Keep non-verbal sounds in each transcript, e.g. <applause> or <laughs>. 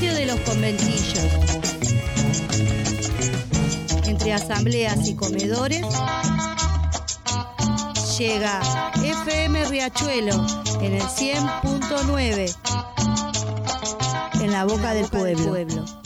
de los conventillos, entre asambleas y comedores, llega FM Riachuelo en el 100.9, en la boca del pueblo.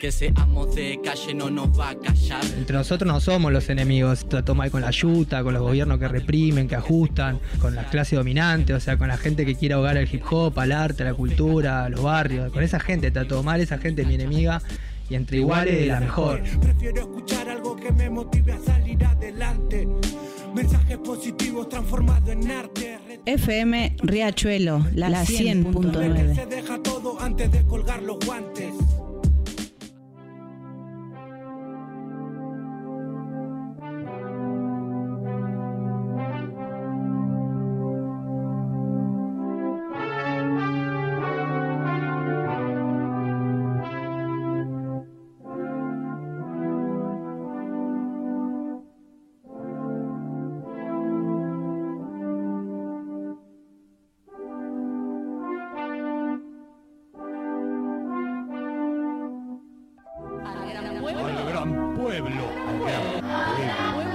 Que seamos de calle no nos va a callar Entre nosotros no somos los enemigos. Trató mal con la yuta, con los gobiernos que reprimen, que ajustan, con la clase dominante, o sea, con la gente que quiere ahogar el hip hop, al arte, a la cultura, a los barrios. Con esa gente está todo mal, esa gente es mi enemiga y entre iguales la mejor. Prefiero escuchar algo que me motive a salir adelante. Mensajes positivos transformados en arte. FM Riachuelo, la, Que 100.9. se deja todo antes de colgar los guantes. Gran <laughs>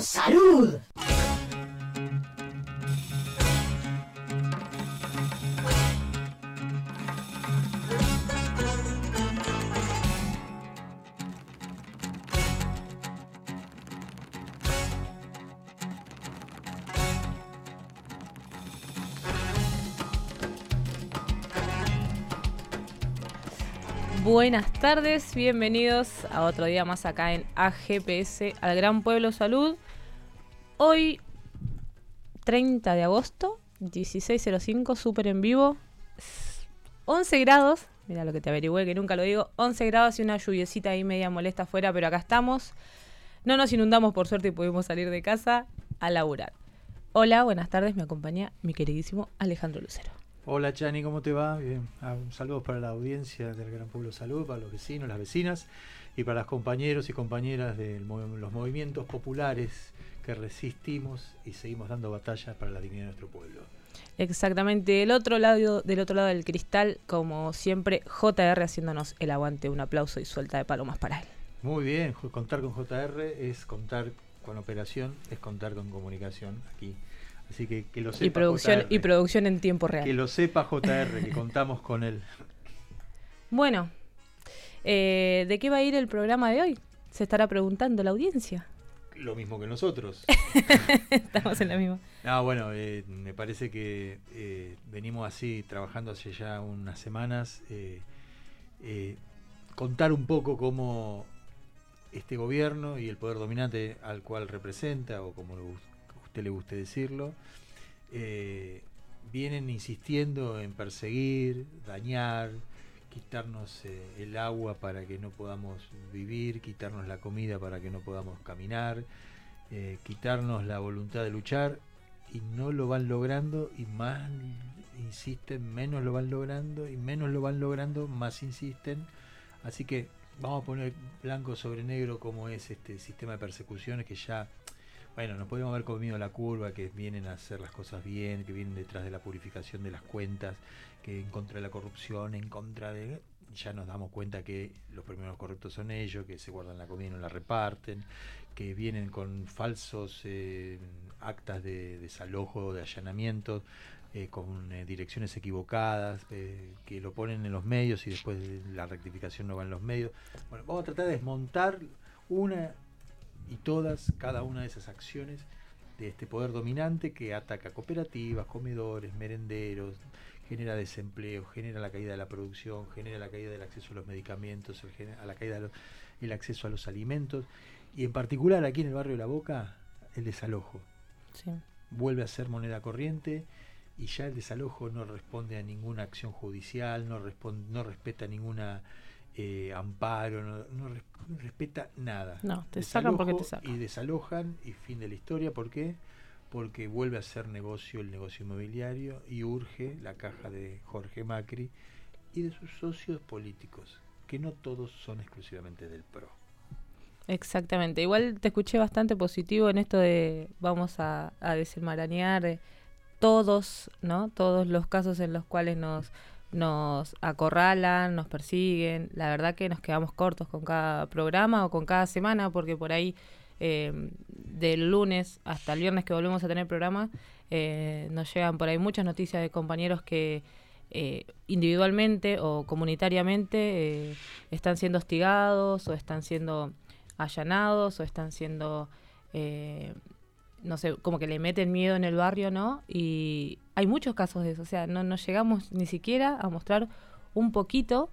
salud. Buenas tardes, bienvenidos a otro día más acá en AGPS, al Gran Pueblo Salud. Hoy, 30 de agosto, 16.05, súper en vivo. 11 grados, mira lo que te averigüé, que nunca lo digo. 11 grados y una lluviecita ahí media molesta afuera, pero acá estamos. No nos inundamos por suerte y pudimos salir de casa a laburar. Hola, buenas tardes, me acompaña mi queridísimo Alejandro Lucero. Hola Chani, ¿cómo te va? Bien. Ah, un saludo para la audiencia del Gran Pueblo Salud, para los vecinos, las vecinas y para los compañeros y compañeras de los movimientos populares que resistimos y seguimos dando batalla para la dignidad de nuestro pueblo. Exactamente, del otro lado, del otro lado del cristal, como siempre, JR haciéndonos el aguante, un aplauso y suelta de palomas para él. Muy bien, contar con JR es contar con operación, es contar con comunicación aquí. Así que que lo sepa Y producción, JR, y producción en tiempo real. que lo sepa JR, que contamos con él. <laughs> Bueno, eh, ¿de qué va a ir el programa de hoy? Se estará preguntando la audiencia. Lo mismo que nosotros. <laughs> Estamos en la misma. Ah, bueno, eh, me parece que eh, venimos así trabajando hace ya unas semanas. eh, eh, contar un poco cómo este gobierno y el poder dominante al cual representa, o como a usted le guste decirlo, eh, vienen insistiendo en perseguir, dañar, quitarnos eh, el agua para que no podamos vivir, quitarnos la comida para que no podamos caminar, eh, quitarnos la voluntad de luchar y no lo van logrando y más insisten, menos lo van logrando y menos lo van logrando, más insisten. Así que vamos a poner blanco sobre negro cómo es este sistema de persecuciones que ya, bueno, nos podemos haber comido la curva, que vienen a hacer las cosas bien, que vienen detrás de la purificación de las cuentas, que en contra de la corrupción, en contra de... Ya nos damos cuenta que los primeros corruptos son ellos, que se guardan la comida y no la reparten, que vienen con falsos eh, actas de desalojo, de allanamientos, eh, con eh, direcciones equivocadas, eh, que lo ponen en los medios y después de la rectificación no va en los medios. Bueno, vamos a tratar de desmontar una y todas, cada una de esas acciones de este poder dominante que ataca cooperativas, comedores, merenderos, genera desempleo, genera la caída de la producción, genera la caída del acceso a los medicamentos, el, a la caída del acceso a los alimentos y en particular aquí en el barrio de La Boca el desalojo. Sí. Vuelve a ser moneda corriente y ya el desalojo no responde a ninguna acción judicial, no, no respeta ninguna eh, amparo, no, no res- no respeta nada. No, te sacan porque te sacan. Y desalojan y fin de la historia. ¿Por qué? Porque vuelve a ser negocio el negocio inmobiliario y urge la caja de Jorge Macri y de sus socios políticos, que no todos son exclusivamente del PRO. Exactamente. Igual te escuché bastante positivo en esto de vamos a, a desenmarañar eh, todos, ¿no? Todos los casos en los cuales nos nos acorralan, nos persiguen. La verdad que nos quedamos cortos con cada programa o con cada semana porque por ahí eh, del lunes hasta el viernes que volvemos a tener programa eh, nos llegan por ahí muchas noticias de compañeros que eh, individualmente o comunitariamente eh, están siendo hostigados o están siendo allanados o están siendo, no sé, como que le meten miedo en el barrio, ¿no? Y hay muchos casos de eso, o sea, no, no llegamos ni siquiera a mostrar un poquito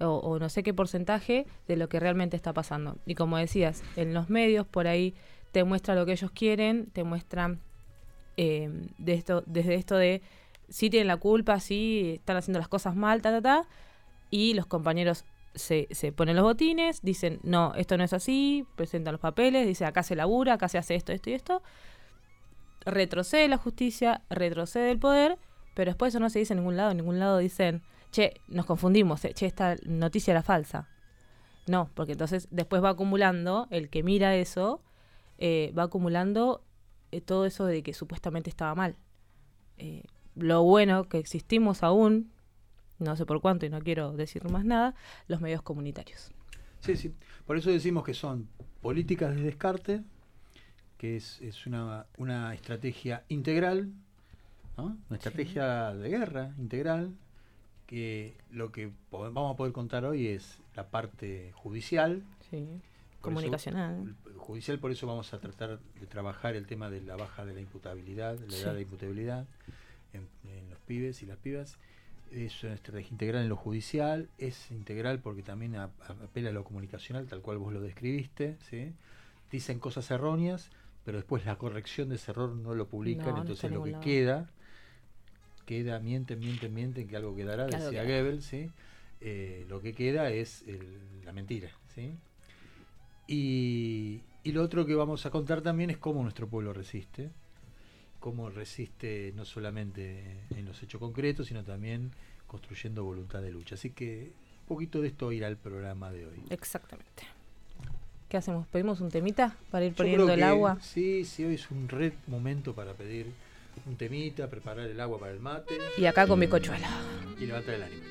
o, no sé qué porcentaje de lo que realmente está pasando. Y como decías, en los medios por ahí te muestra lo que ellos quieren, te muestran eh, de esto, desde esto de si tienen la culpa, si están haciendo las cosas mal, ta, ta, ta, y los compañeros se, ponen los botines, dicen, no, esto no es así, presentan los papeles, dice, acá se labura, acá se hace esto, esto y esto. Retrocede la justicia, retrocede el poder, pero después eso no se dice en ningún lado, en ningún lado dicen, che, nos confundimos, eh, che, esta noticia era falsa. No, porque entonces después va acumulando, el que mira eso, eh, va acumulando eh, todo eso de que supuestamente estaba mal. Lo bueno que existimos aún, no sé por cuánto y no quiero decir más nada, los medios comunitarios. Sí, sí. Por eso decimos que son políticas de descarte, que es, es una, una estrategia integral, ¿no? una estrategia de guerra integral, que lo que vamos a poder contar hoy es la parte judicial. Sí. Por eso- Comunicacional. judicial, por eso vamos a tratar de trabajar el tema de la baja de la imputabilidad, la Sí. edad de imputabilidad en, en los pibes y las pibas. Es una estrategia integral en lo judicial, es integral porque también a- a- apela a lo comunicacional, tal cual vos lo describiste. ¿sí? Dicen cosas erróneas, pero después la corrección de ese error no lo publican, No, entonces en lo que lado. queda, queda, mienten, mienten, mienten, que algo quedará, Que decía. Goebbels, ¿sí? Eh, lo que queda es el- la mentira. ¿sí? Y, y lo otro que vamos a contar también es cómo nuestro pueblo resiste, cómo resiste no solamente en los hechos concretos, sino también construyendo voluntad de lucha. Así que un poquito de esto irá al programa de hoy. Exactamente. ¿Qué hacemos? ¿Pedimos un temita para ir Yo poniendo creo el agua? Sí, sí, hoy es un red momento para pedir un temita, preparar el agua para el mate Y acá con mi cochuela. y levantar el ánimo.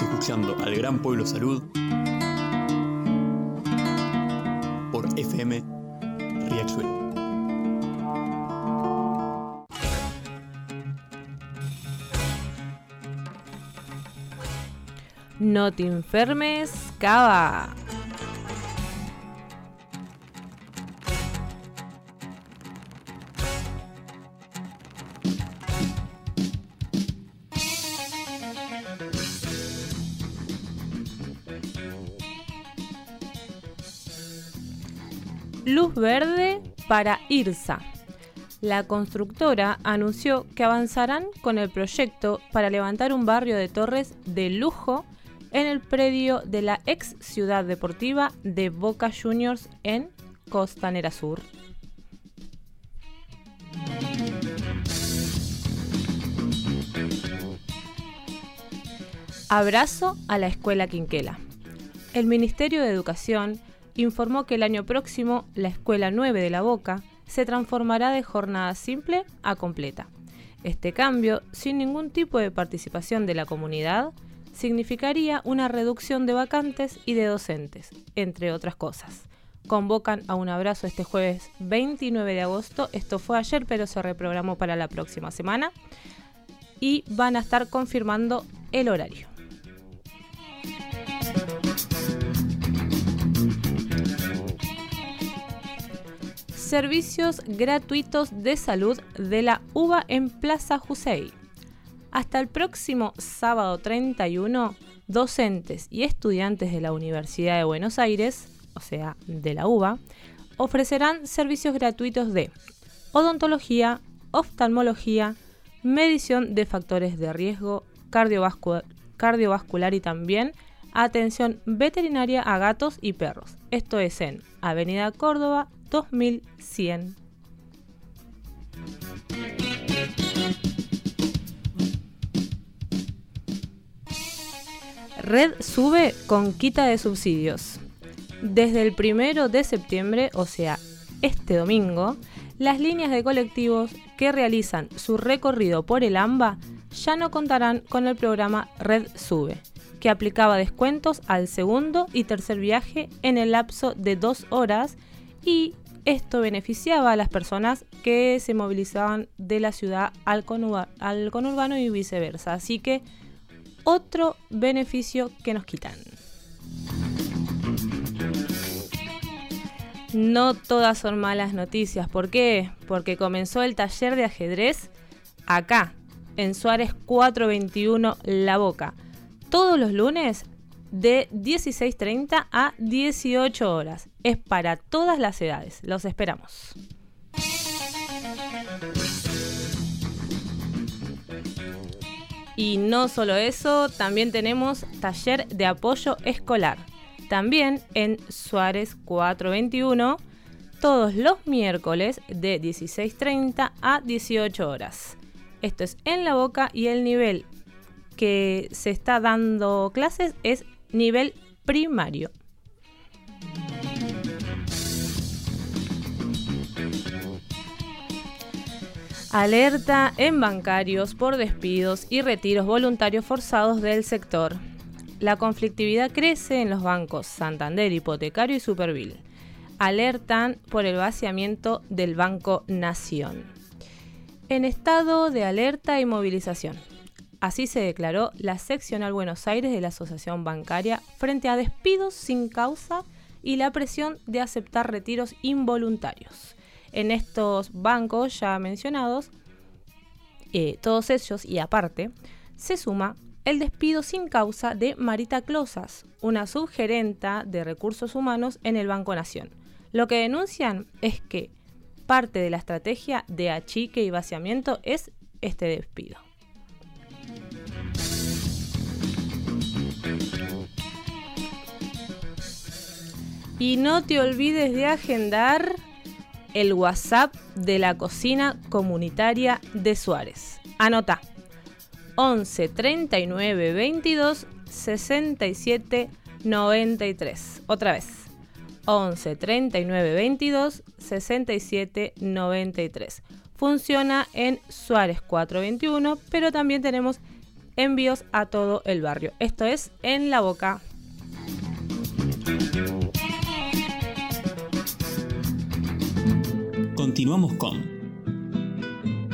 Escuchando al Gran Pueblo Salud por FM Riachuelo. No te enfermes, cava. Para IRSA. La constructora anunció que avanzarán con el proyecto para levantar un barrio de torres de lujo en el predio de la ex ciudad deportiva de Boca Juniors en Costanera Sur. Abrazo a la escuela Quinquela. El Ministerio de Educación informó que el año próximo la Escuela 9 de la Boca se transformará de jornada simple a completa. Este cambio, sin ningún tipo de participación de la comunidad, significaría una reducción de vacantes y de docentes, entre otras cosas. Convocan a un abrazo este jueves 29 de agosto, esto fue ayer pero se reprogramó para la próxima semana, y van a estar confirmando el horario. Servicios gratuitos de salud de la UBA en Plaza Jusey. Hasta el próximo sábado 31, docentes y estudiantes de la Universidad de Buenos Aires, o sea, de la UBA, ofrecerán servicios gratuitos de odontología, oftalmología, medición de factores de riesgo cardiovascu- cardiovascular y también atención veterinaria a gatos y perros. Esto es en Avenida Córdoba 2100. Red sube con quita de subsidios. Desde el primero de septiembre, o sea, este domingo, las líneas de colectivos que realizan su recorrido por el AMBA ya no contarán con el programa Red Sube, que aplicaba descuentos al segundo y tercer viaje en el lapso de dos horas y esto beneficiaba a las personas que se movilizaban de la ciudad al, conurbano y viceversa. Así que otro beneficio que nos quitan. No todas son malas noticias. ¿Por qué? Porque comenzó el taller de ajedrez acá, en Suárez 421 La Boca. Todos los lunes de 16.30 a 18 horas. Es para todas las edades. Los esperamos. Y no solo eso, también tenemos taller de apoyo escolar. También en Suárez 421, todos los miércoles de 16.30 a 18 horas. Esto es en la boca y el nivel que se está dando clases es nivel primario. Alerta en bancarios por despidos y retiros voluntarios forzados del sector. La conflictividad crece en los bancos Santander, Hipotecario y Supervil. Alertan por el vaciamiento del Banco Nación. En estado de alerta y movilización. Así se declaró la seccional Buenos Aires de la Asociación Bancaria frente a despidos sin causa y la presión de aceptar retiros involuntarios. En estos bancos ya mencionados, eh, todos ellos y aparte, se suma el despido sin causa de Marita Closas, una subgerenta de recursos humanos en el Banco Nación. Lo que denuncian es que parte de la estrategia de achique y vaciamiento es este despido. Y no te olvides de agendar el WhatsApp de la cocina comunitaria de Suárez. Anota 11 39 22 67 93. Otra vez. 11 39 22 67 93. Funciona en Suárez 421, pero también tenemos envíos a todo el barrio. Esto es en La Boca. Continuamos con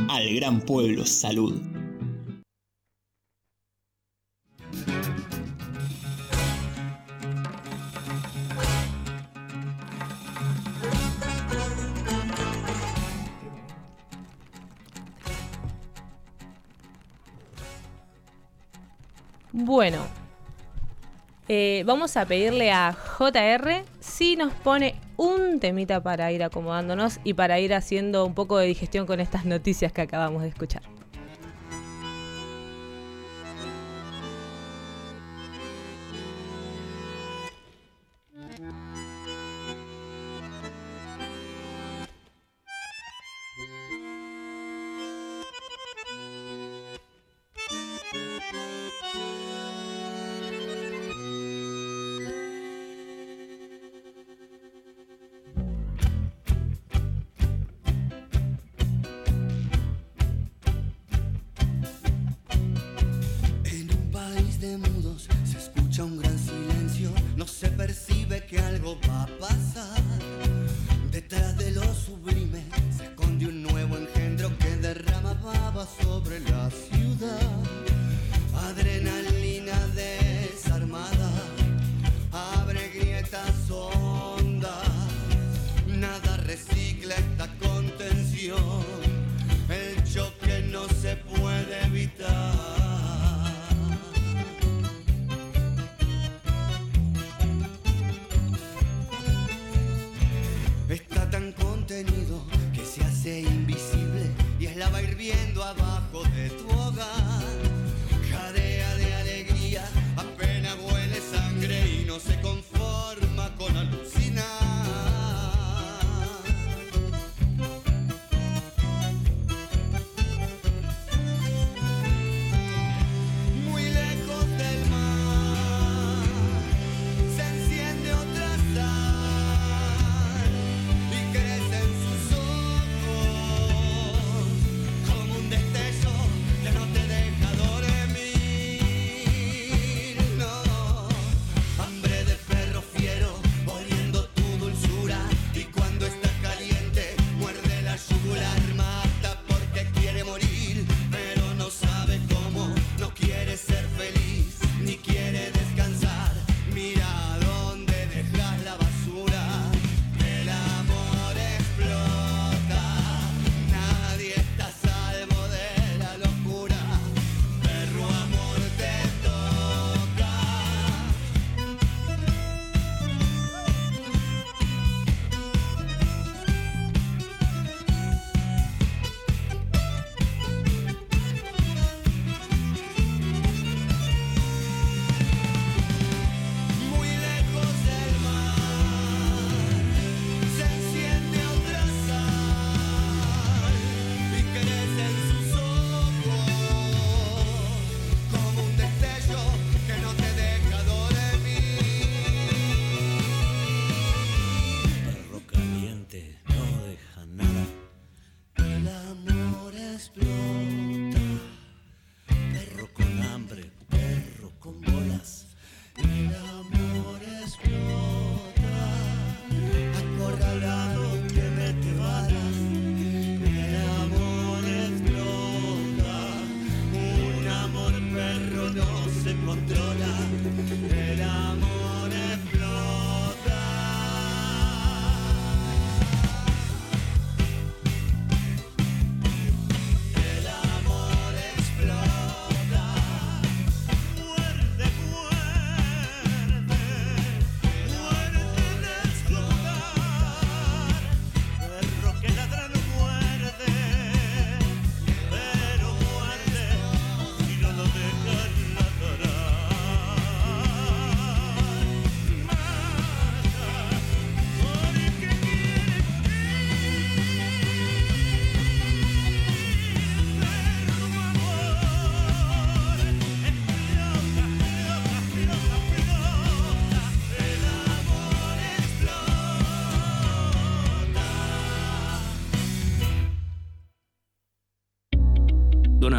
Al Gran Pueblo Salud. Bueno, eh, vamos a pedirle a JR si nos pone un temita para ir acomodándonos y para ir haciendo un poco de digestión con estas noticias que acabamos de escuchar.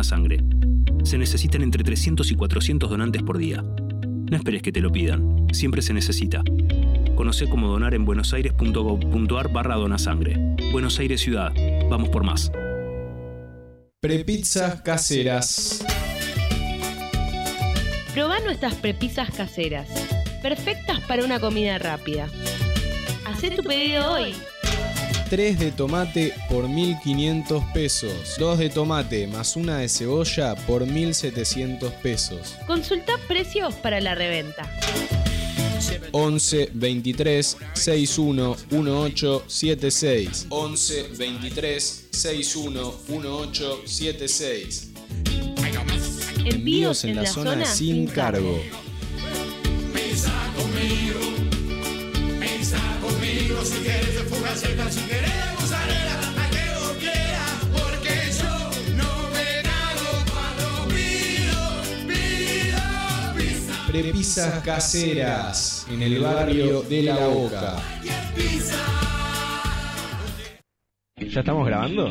Sangre. Se necesitan entre 300 y 400 donantes por día. No esperes que te lo pidan, siempre se necesita. Conoce cómo donar en buenosaires.gov.ar barra donasangre. Buenos Aires Ciudad. Vamos por más. Prepizzas caseras. Probá nuestras prepizzas caseras. Perfectas para una comida rápida. Hacé tu pedido hoy. 3 de tomate por 1500 pesos. 2 de tomate más una de cebolla por 1700 pesos. Consulta precios para la reventa. 11 23 61 18 76 11 23 61 18 76 Envíos en la zona sin cargo. Pisa quieres fugaceta, si quieres mozzarella, a que vos quieras, porque yo no me cago cuando pido, pido pizza. Prepisas caseras en el barrio de La Boca. ¿Ya estamos grabando?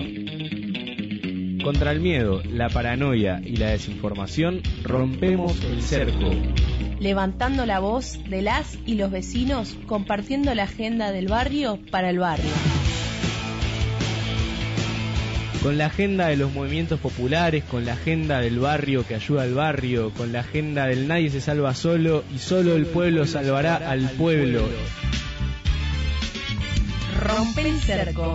Contra el miedo, la paranoia y la desinformación, rompemos el cerco. Levantando la voz de las y los vecinos, compartiendo la agenda del barrio para el barrio. Con la agenda de los movimientos populares, con la agenda del barrio que ayuda al barrio, con la agenda del nadie se salva solo y solo el pueblo salvará al pueblo. Rompe el cerco.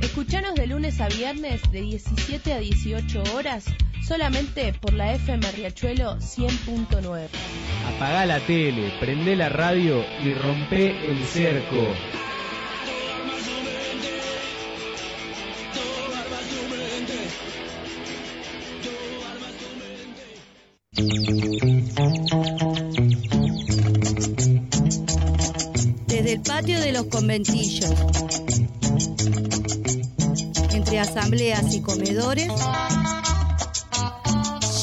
Escuchanos de lunes a viernes de 17 a 18 horas solamente por la FM Riachuelo 100.9. Apagá la tele, prende la radio y rompe el cerco. Desde el patio de los conventillos, entre asambleas y comedores,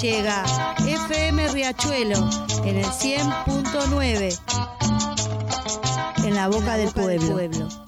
llega FM Riachuelo en el 100.9, en la boca del pueblo.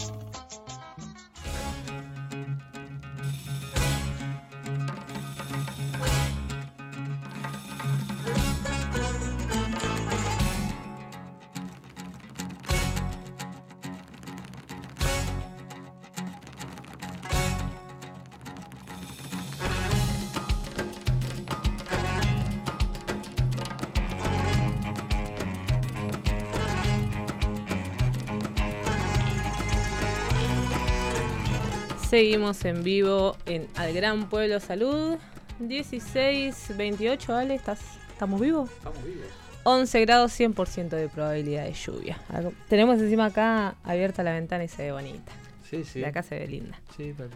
Seguimos en vivo en Al Gran Pueblo Salud. 16, 28, Ale, ¿estás, ¿estamos vivos? Estamos vivos. 11 grados, 100% de probabilidad de lluvia. Algo- Tenemos encima acá abierta la ventana y se ve bonita. Sí, sí. De acá se ve linda. Sí, pero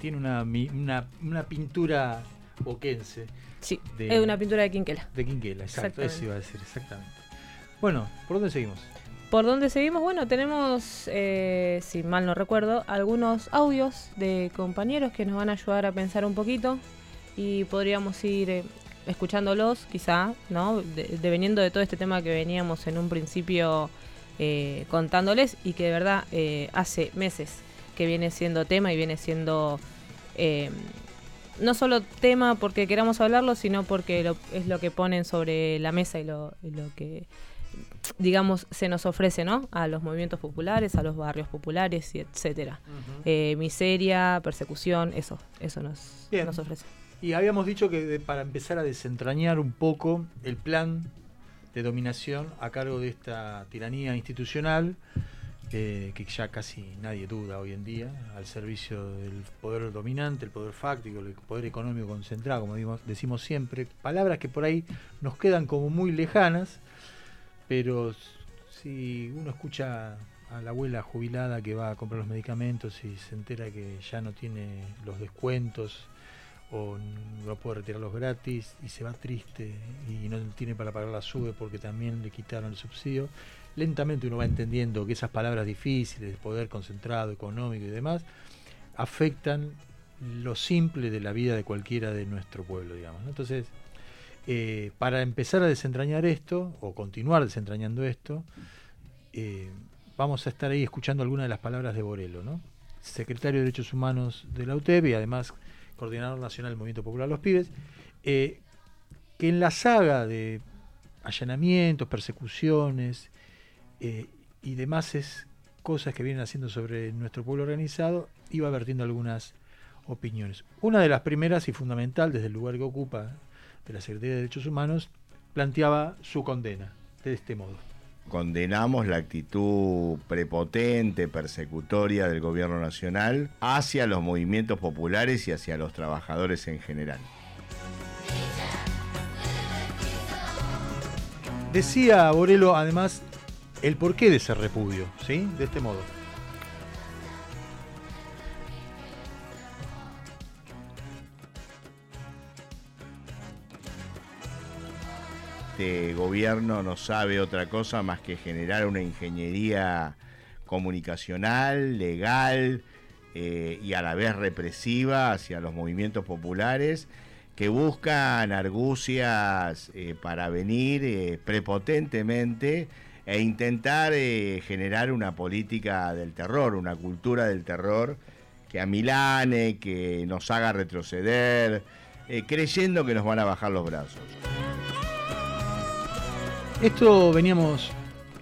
tiene una, una, una pintura boquense. Sí, de- es una pintura de Quinquela. De Quinquela, exacto. Eso iba a decir, exactamente. Bueno, ¿por dónde seguimos? ¿Por dónde seguimos? Bueno, tenemos, eh, si mal no recuerdo, algunos audios de compañeros que nos van a ayudar a pensar un poquito y podríamos ir eh, escuchándolos, quizá, ¿no? De- deveniendo de todo este tema que veníamos en un principio eh, contándoles y que de verdad eh, hace meses que viene siendo tema y viene siendo eh, no solo tema porque queramos hablarlo, sino porque lo- es lo que ponen sobre la mesa y lo que digamos, se nos ofrece, ¿no? A los movimientos populares, a los barrios populares, y etcétera. Eh, miseria, persecución, eso, eso nos, Bien. nos ofrece. Y habíamos dicho que de- para empezar a desentrañar un poco el plan de dominación a cargo de esta tiranía institucional, eh, que ya casi nadie duda hoy en día, al servicio del poder dominante, el poder fáctico, el poder económico concentrado, como decimos siempre, palabras que por ahí nos quedan como muy lejanas, pero si uno escucha a la abuela jubilada que va a comprar los medicamentos y se entera que ya no tiene los descuentos o no puede retirarlos gratis y se va triste y no tiene para pagar la sube porque también le quitaron el subsidio, lentamente uno va entendiendo que esas palabras difíciles, de poder concentrado, económico y demás, afectan lo simple de la vida de cualquiera de nuestro pueblo, digamos. Entonces, eh, para empezar a desentrañar esto, o continuar desentrañando esto, eh, vamos a estar ahí escuchando algunas de las palabras de Borelo, ¿no? secretario de Derechos Humanos de la UTEP y además coordinador nacional del Movimiento Popular Los Pibes, eh, que en la saga de allanamientos, persecuciones y demás es cosas que vienen haciendo sobre nuestro pueblo organizado, iba vertiendo algunas opiniones. Una de las primeras y fundamental desde el lugar que ocupa de la Secretaría de Derechos Humanos planteaba su condena de este modo. Condenamos la actitud prepotente, persecutoria del gobierno nacional hacia los movimientos populares y hacia los trabajadores en general. Decía Borelo además el porqué de ese repudio, ¿sí? De este modo. Este gobierno no sabe otra cosa más que generar una ingeniería comunicacional, legal eh, y a la vez represiva hacia los movimientos populares que buscan argucias eh, para venir eh, prepotentemente e intentar generar una política del terror, una cultura del terror que amilane, que nos haga retroceder, creyendo que nos van a bajar los brazos. Esto veníamos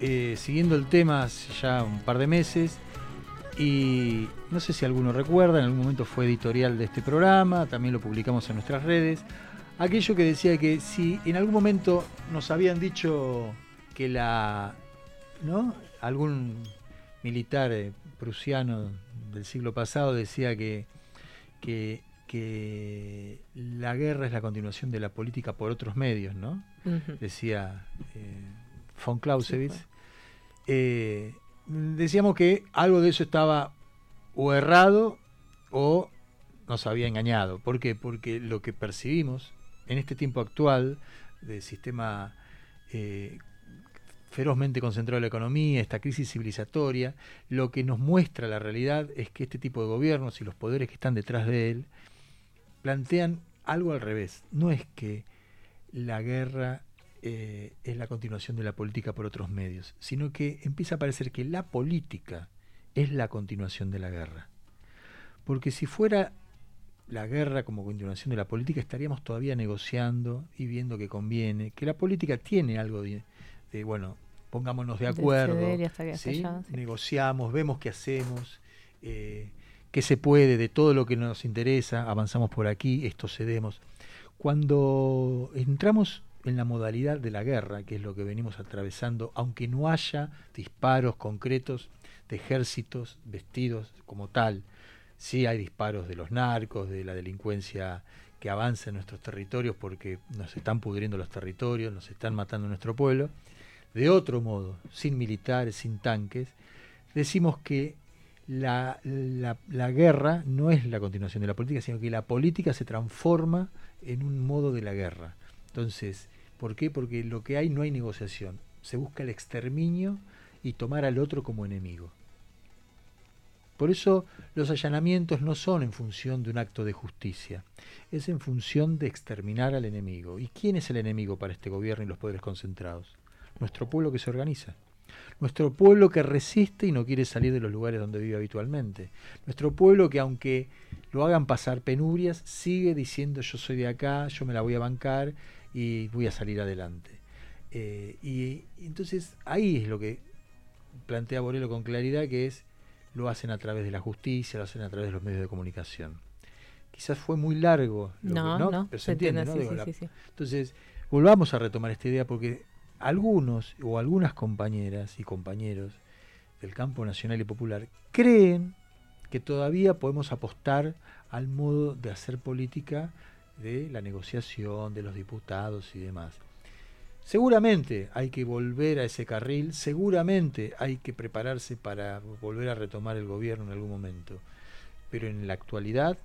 eh, siguiendo el tema hace ya un par de meses y no sé si alguno recuerda, en algún momento fue editorial de este programa, también lo publicamos en nuestras redes, aquello que decía que si en algún momento nos habían dicho que la, ¿no? Algún militar eh, prusiano del siglo pasado decía que, que que la guerra es la continuación de la política por otros medios, ¿no? Decía eh, von Clausewitz. Eh, decíamos que algo de eso estaba o errado o nos había engañado. ¿Por qué? Porque lo que percibimos en este tiempo actual de sistema eh, ferozmente concentrado en la economía, esta crisis civilizatoria, lo que nos muestra la realidad es que este tipo de gobiernos y los poderes que están detrás de él plantean algo al revés. No es que la guerra eh, es la continuación de la política por otros medios, sino que empieza a parecer que la política es la continuación de la guerra. Porque si fuera la guerra como continuación de la política, estaríamos todavía negociando y viendo que conviene, que la política tiene algo de, bueno, pongámonos de acuerdo, negociamos, vemos qué hacemos. Eh, que se puede, de todo lo que nos interesa, avanzamos por aquí, esto cedemos. Cuando entramos en la modalidad de la guerra, que es lo que venimos atravesando, aunque no haya disparos concretos de ejércitos vestidos como tal, sí hay disparos de los narcos, de la delincuencia que avanza en nuestros territorios porque nos están pudriendo los territorios, nos están matando nuestro pueblo, de otro modo, sin militares, sin tanques, decimos que la, la, guerra no es la continuación de la política, sino que la política se transforma en un modo de la guerra. Entonces, ¿por qué? Porque lo que hay no hay negociación. Se busca el exterminio y tomar al otro como enemigo. Por eso los allanamientos no son en función de un acto de justicia, es en función de exterminar al enemigo. ¿Y quién es el enemigo para este gobierno y los poderes concentrados? Nuestro pueblo que se organiza. Nuestro pueblo que resiste y no quiere salir de los lugares donde vive habitualmente. Nuestro pueblo que aunque lo hagan pasar penurias, sigue diciendo yo soy de acá, yo me la voy a bancar y voy a salir adelante. Eh, y, entonces ahí es lo que plantea Borelo con claridad, que es lo hacen a través de la justicia, lo hacen a través de los medios de comunicación. Quizás fue muy largo, no, no, Pero se, entiende, ¿no? Entonces, volvamos a retomar esta idea porque algunos o algunas compañeras y compañeros del campo nacional y popular creen que todavía podemos apostar al modo de hacer política de la negociación, de los diputados y demás. Seguramente hay que volver a ese carril, seguramente hay que prepararse para volver a retomar el gobierno en algún momento, pero en la actualidad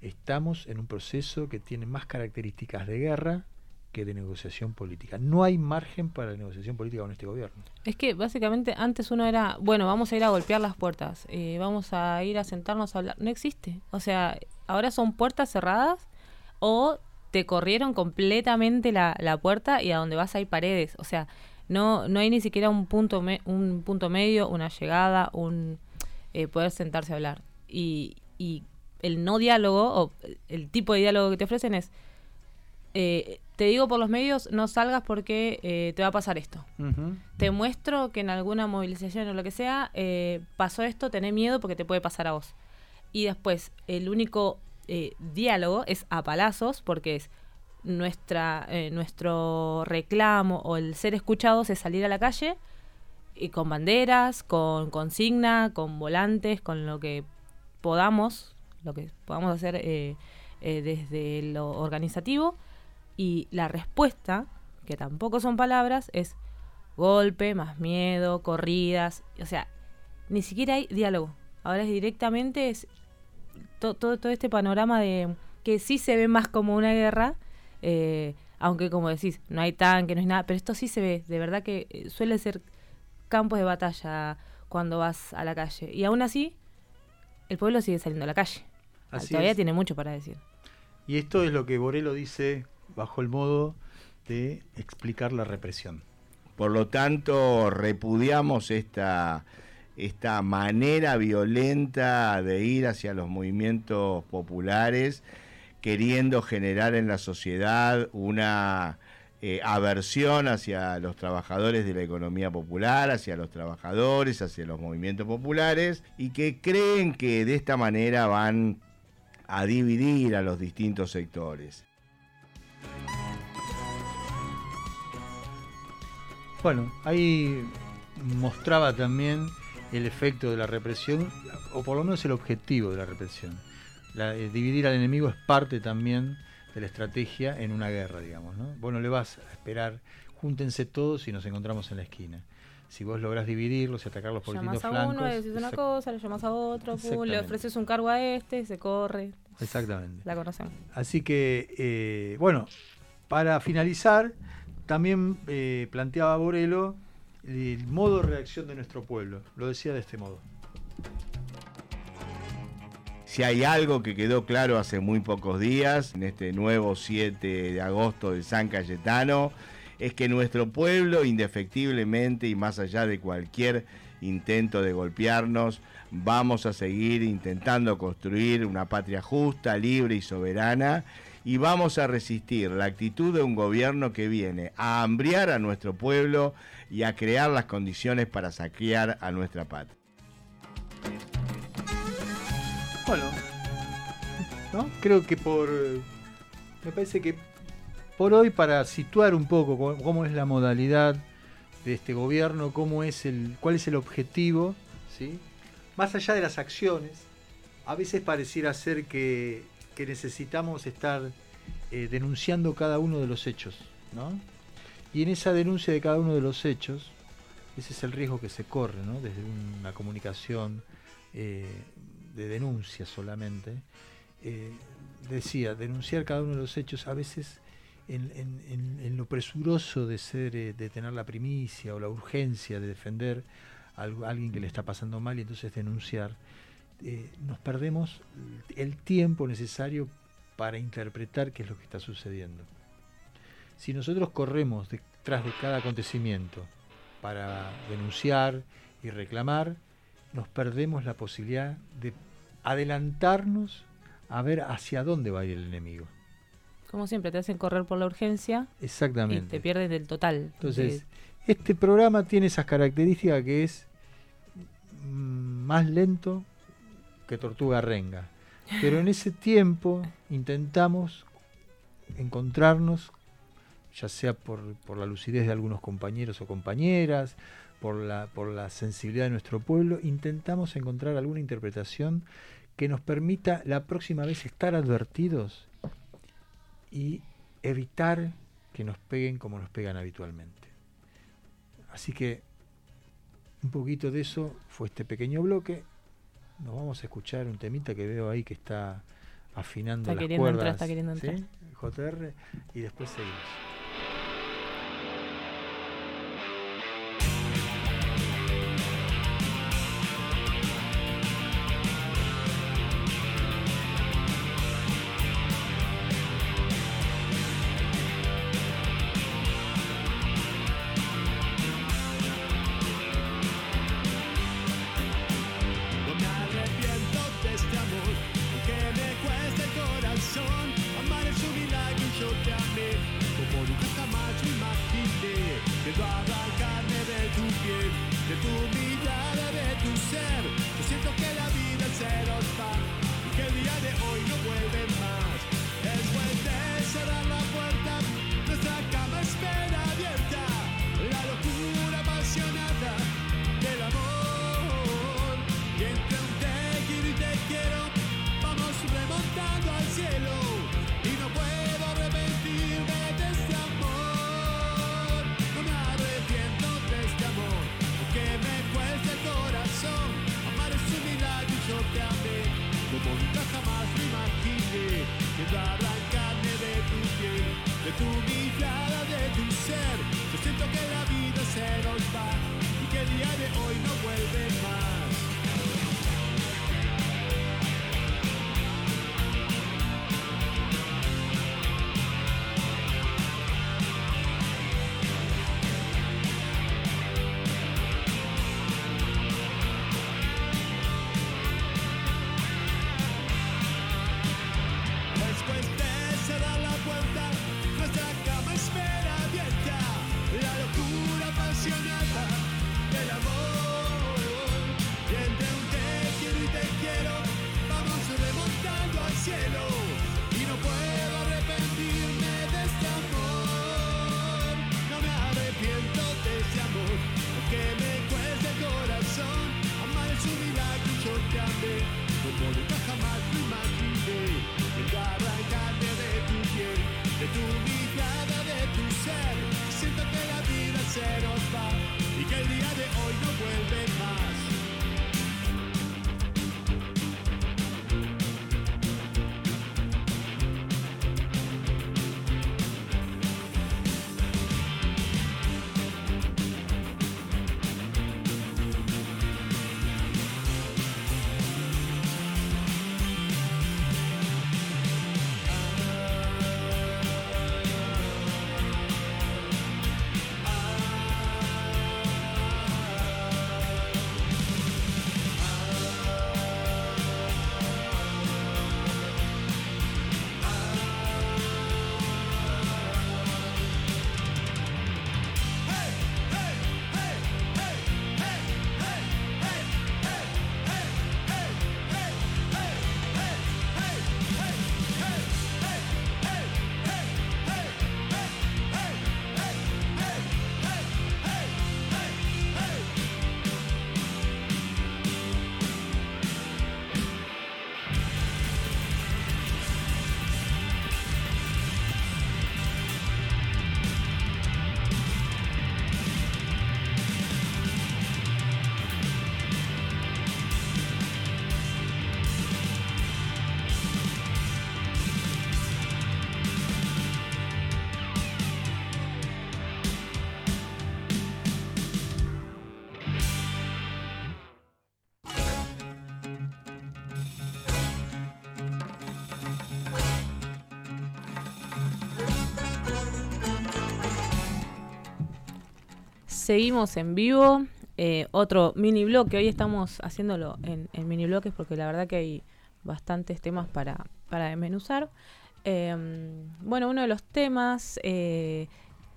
estamos en un proceso que tiene más características de guerra que de negociación política. No hay margen para la negociación política con este gobierno. Es que básicamente antes uno era, bueno, vamos a ir a golpear las puertas, eh, vamos a ir a sentarnos a hablar. No existe. O sea, ahora son puertas cerradas o te corrieron completamente la, la puerta y a donde vas hay paredes. O sea, no, no hay ni siquiera un punto, un punto medio, una llegada, un eh, poder sentarse a hablar. Y, y el no diálogo o el tipo de diálogo que te ofrecen es, eh, te digo por los medios, no salgas porque eh, te va a pasar esto. Te muestro que en alguna movilización o lo que sea eh, pasó esto, tenés miedo porque te puede pasar a vos. Y después, el único eh, diálogo es a palazos porque es nuestra nuestro reclamo o el ser escuchados es salir a la calle y con banderas, con consigna, con volantes, con lo que podamos, lo que podamos hacer eh, eh, desde lo organizativo. Y la respuesta, que tampoco son palabras, es golpe, más miedo, corridas. O sea, ni siquiera hay diálogo. Ahora es directamente es to- todo, todo este panorama de que sí se ve más como una guerra, eh, aunque como decís, no hay tanque, no hay nada, pero esto sí se ve, de verdad que eh, suele ser campos de batalla cuando vas a la calle. Y aún así, el pueblo sigue saliendo a la calle. Así Todavía es. tiene mucho para decir. Y esto es lo que Borelo dice bajo el modo de explicar la represión. Por lo tanto, repudiamos esta, esta manera violenta de ir hacia los movimientos populares, queriendo generar en la sociedad una eh, aversión hacia los trabajadores de la economía popular, hacia los trabajadores, hacia los movimientos populares, y que creen que de esta manera van a dividir a los distintos sectores. Bueno, ahí mostraba también el efecto de la represión, o por lo menos el objetivo de la represión. La- eh, dividir al enemigo es parte también de la estrategia en una guerra, digamos. ¿no? Vos no le vas a esperar, júntense todos y nos encontramos en la esquina. Si vos lográs dividirlos y atacarlos por Llamas distintos a flancos. uno, le decís una cosa, le llamas a otro, pum, le ofreces un cargo a este, se corre. Exactamente. La conocemos. Así que, eh, bueno, para finalizar, también eh, planteaba Borelo el modo de reacción de nuestro pueblo. Lo decía de este modo. Si hay algo que quedó claro hace muy pocos días, en este nuevo 7 de agosto de San Cayetano, es que nuestro pueblo, indefectiblemente y más allá de cualquier intento de golpearnos, vamos a seguir intentando construir una patria justa, libre y soberana, y vamos a resistir la actitud de un gobierno que viene a hambriar a nuestro pueblo y a crear las condiciones para saquear a nuestra patria. Bueno, ¿no? Creo que por. Me parece que por hoy, para situar un poco cómo, es la modalidad de este gobierno, cómo es el, cuál es el objetivo, ¿sí? Más allá de las acciones, a veces pareciera ser que, que necesitamos estar eh, denunciando cada uno de los hechos, ¿no? Y en esa denuncia de cada uno de los hechos, ese es el riesgo que se corre, ¿no? Desde una comunicación eh, de denuncia solamente. Eh, decía, denunciar cada uno de los hechos a veces en, lo presuroso de ser, de tener la primicia o la urgencia de defender a alguien que le está pasando mal y entonces denunciar, eh, nos perdemos el tiempo necesario para interpretar qué es lo que está sucediendo. Si nosotros corremos detrás de cada acontecimiento para denunciar y reclamar, nos perdemos la posibilidad de adelantarnos a ver hacia dónde va a ir el enemigo. Como siempre, te hacen correr por la urgencia y Exactamente. te pierdes del total. Entonces, de- este programa tiene esas características que es mm, más lento que Tortuga Renga. Pero en ese tiempo intentamos encontrarnos, ya sea por, la lucidez de algunos compañeros o compañeras, por la, por la sensibilidad de nuestro pueblo, intentamos encontrar alguna interpretación que nos permita la próxima vez estar advertidos y evitar que nos peguen como nos pegan habitualmente. Así que un poquito de eso fue este pequeño bloque. Nos vamos a escuchar un temita que veo ahí que está afinando Está las queriendo entrar, cuerdas. está queriendo ¿sí? entrar. JR y después seguimos. Seguimos en vivo. eh, otro mini bloque. Hoy estamos haciéndolo en, mini bloques porque la verdad que hay bastantes temas para, para desmenuzar. Eh, bueno, uno de los temas eh,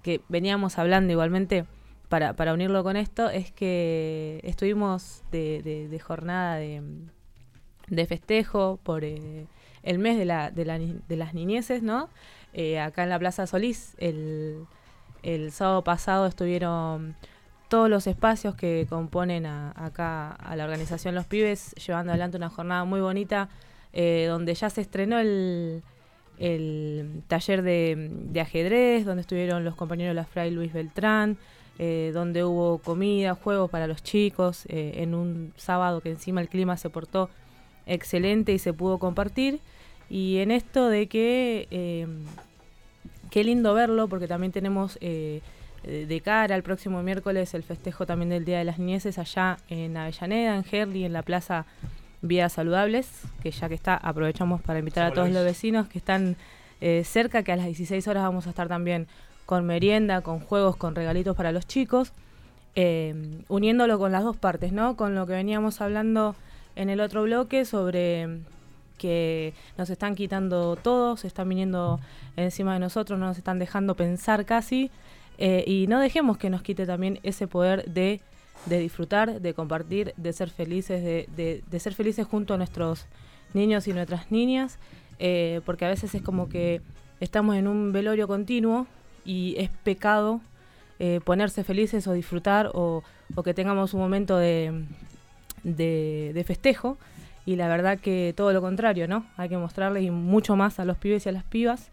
que veníamos hablando igualmente para, para unirlo con esto es que estuvimos de, jornada de, de festejo por eh, el mes de, la, de, las niñeces, ¿no? Acá en la Plaza Solís, el, el sábado pasado estuvieron todos los espacios que componen acá a la organización Los Pibes llevando adelante una jornada muy bonita eh, donde ya se estrenó el, taller de, ajedrez, donde estuvieron los compañeros de la Fray Luis Beltrán, eh, donde hubo comida, juegos para los chicos, eh, en un sábado que encima el clima se portó excelente y se pudo compartir. Y en esto de que qué lindo verlo, porque también tenemos eh, de cara al próximo miércoles el festejo también del Día de las Niñeces allá en Avellaneda, en Herli, en la Plaza Vidas Saludables, que ya que está, aprovechamos para invitar a todos los vecinos que están eh, cerca, que a las 16 horas vamos a estar también con merienda, con juegos, con regalitos para los chicos, eh, uniéndolo con las dos partes, ¿no? Con lo que veníamos hablando en el otro bloque sobre que nos están quitando todo, se están viniendo encima de nosotros, no nos están dejando pensar casi, eh, y no dejemos que nos quite también ese poder de, disfrutar, de compartir, de ser felices, de, de- de ser felices junto a nuestros niños y nuestras niñas, eh, porque a veces es como que estamos en un velorio continuo y es pecado eh, ponerse felices o disfrutar o, o que tengamos un momento de festejo. Y la verdad que todo lo contrario, ¿no? Hay que mostrarles y mucho más a los pibes y a las pibas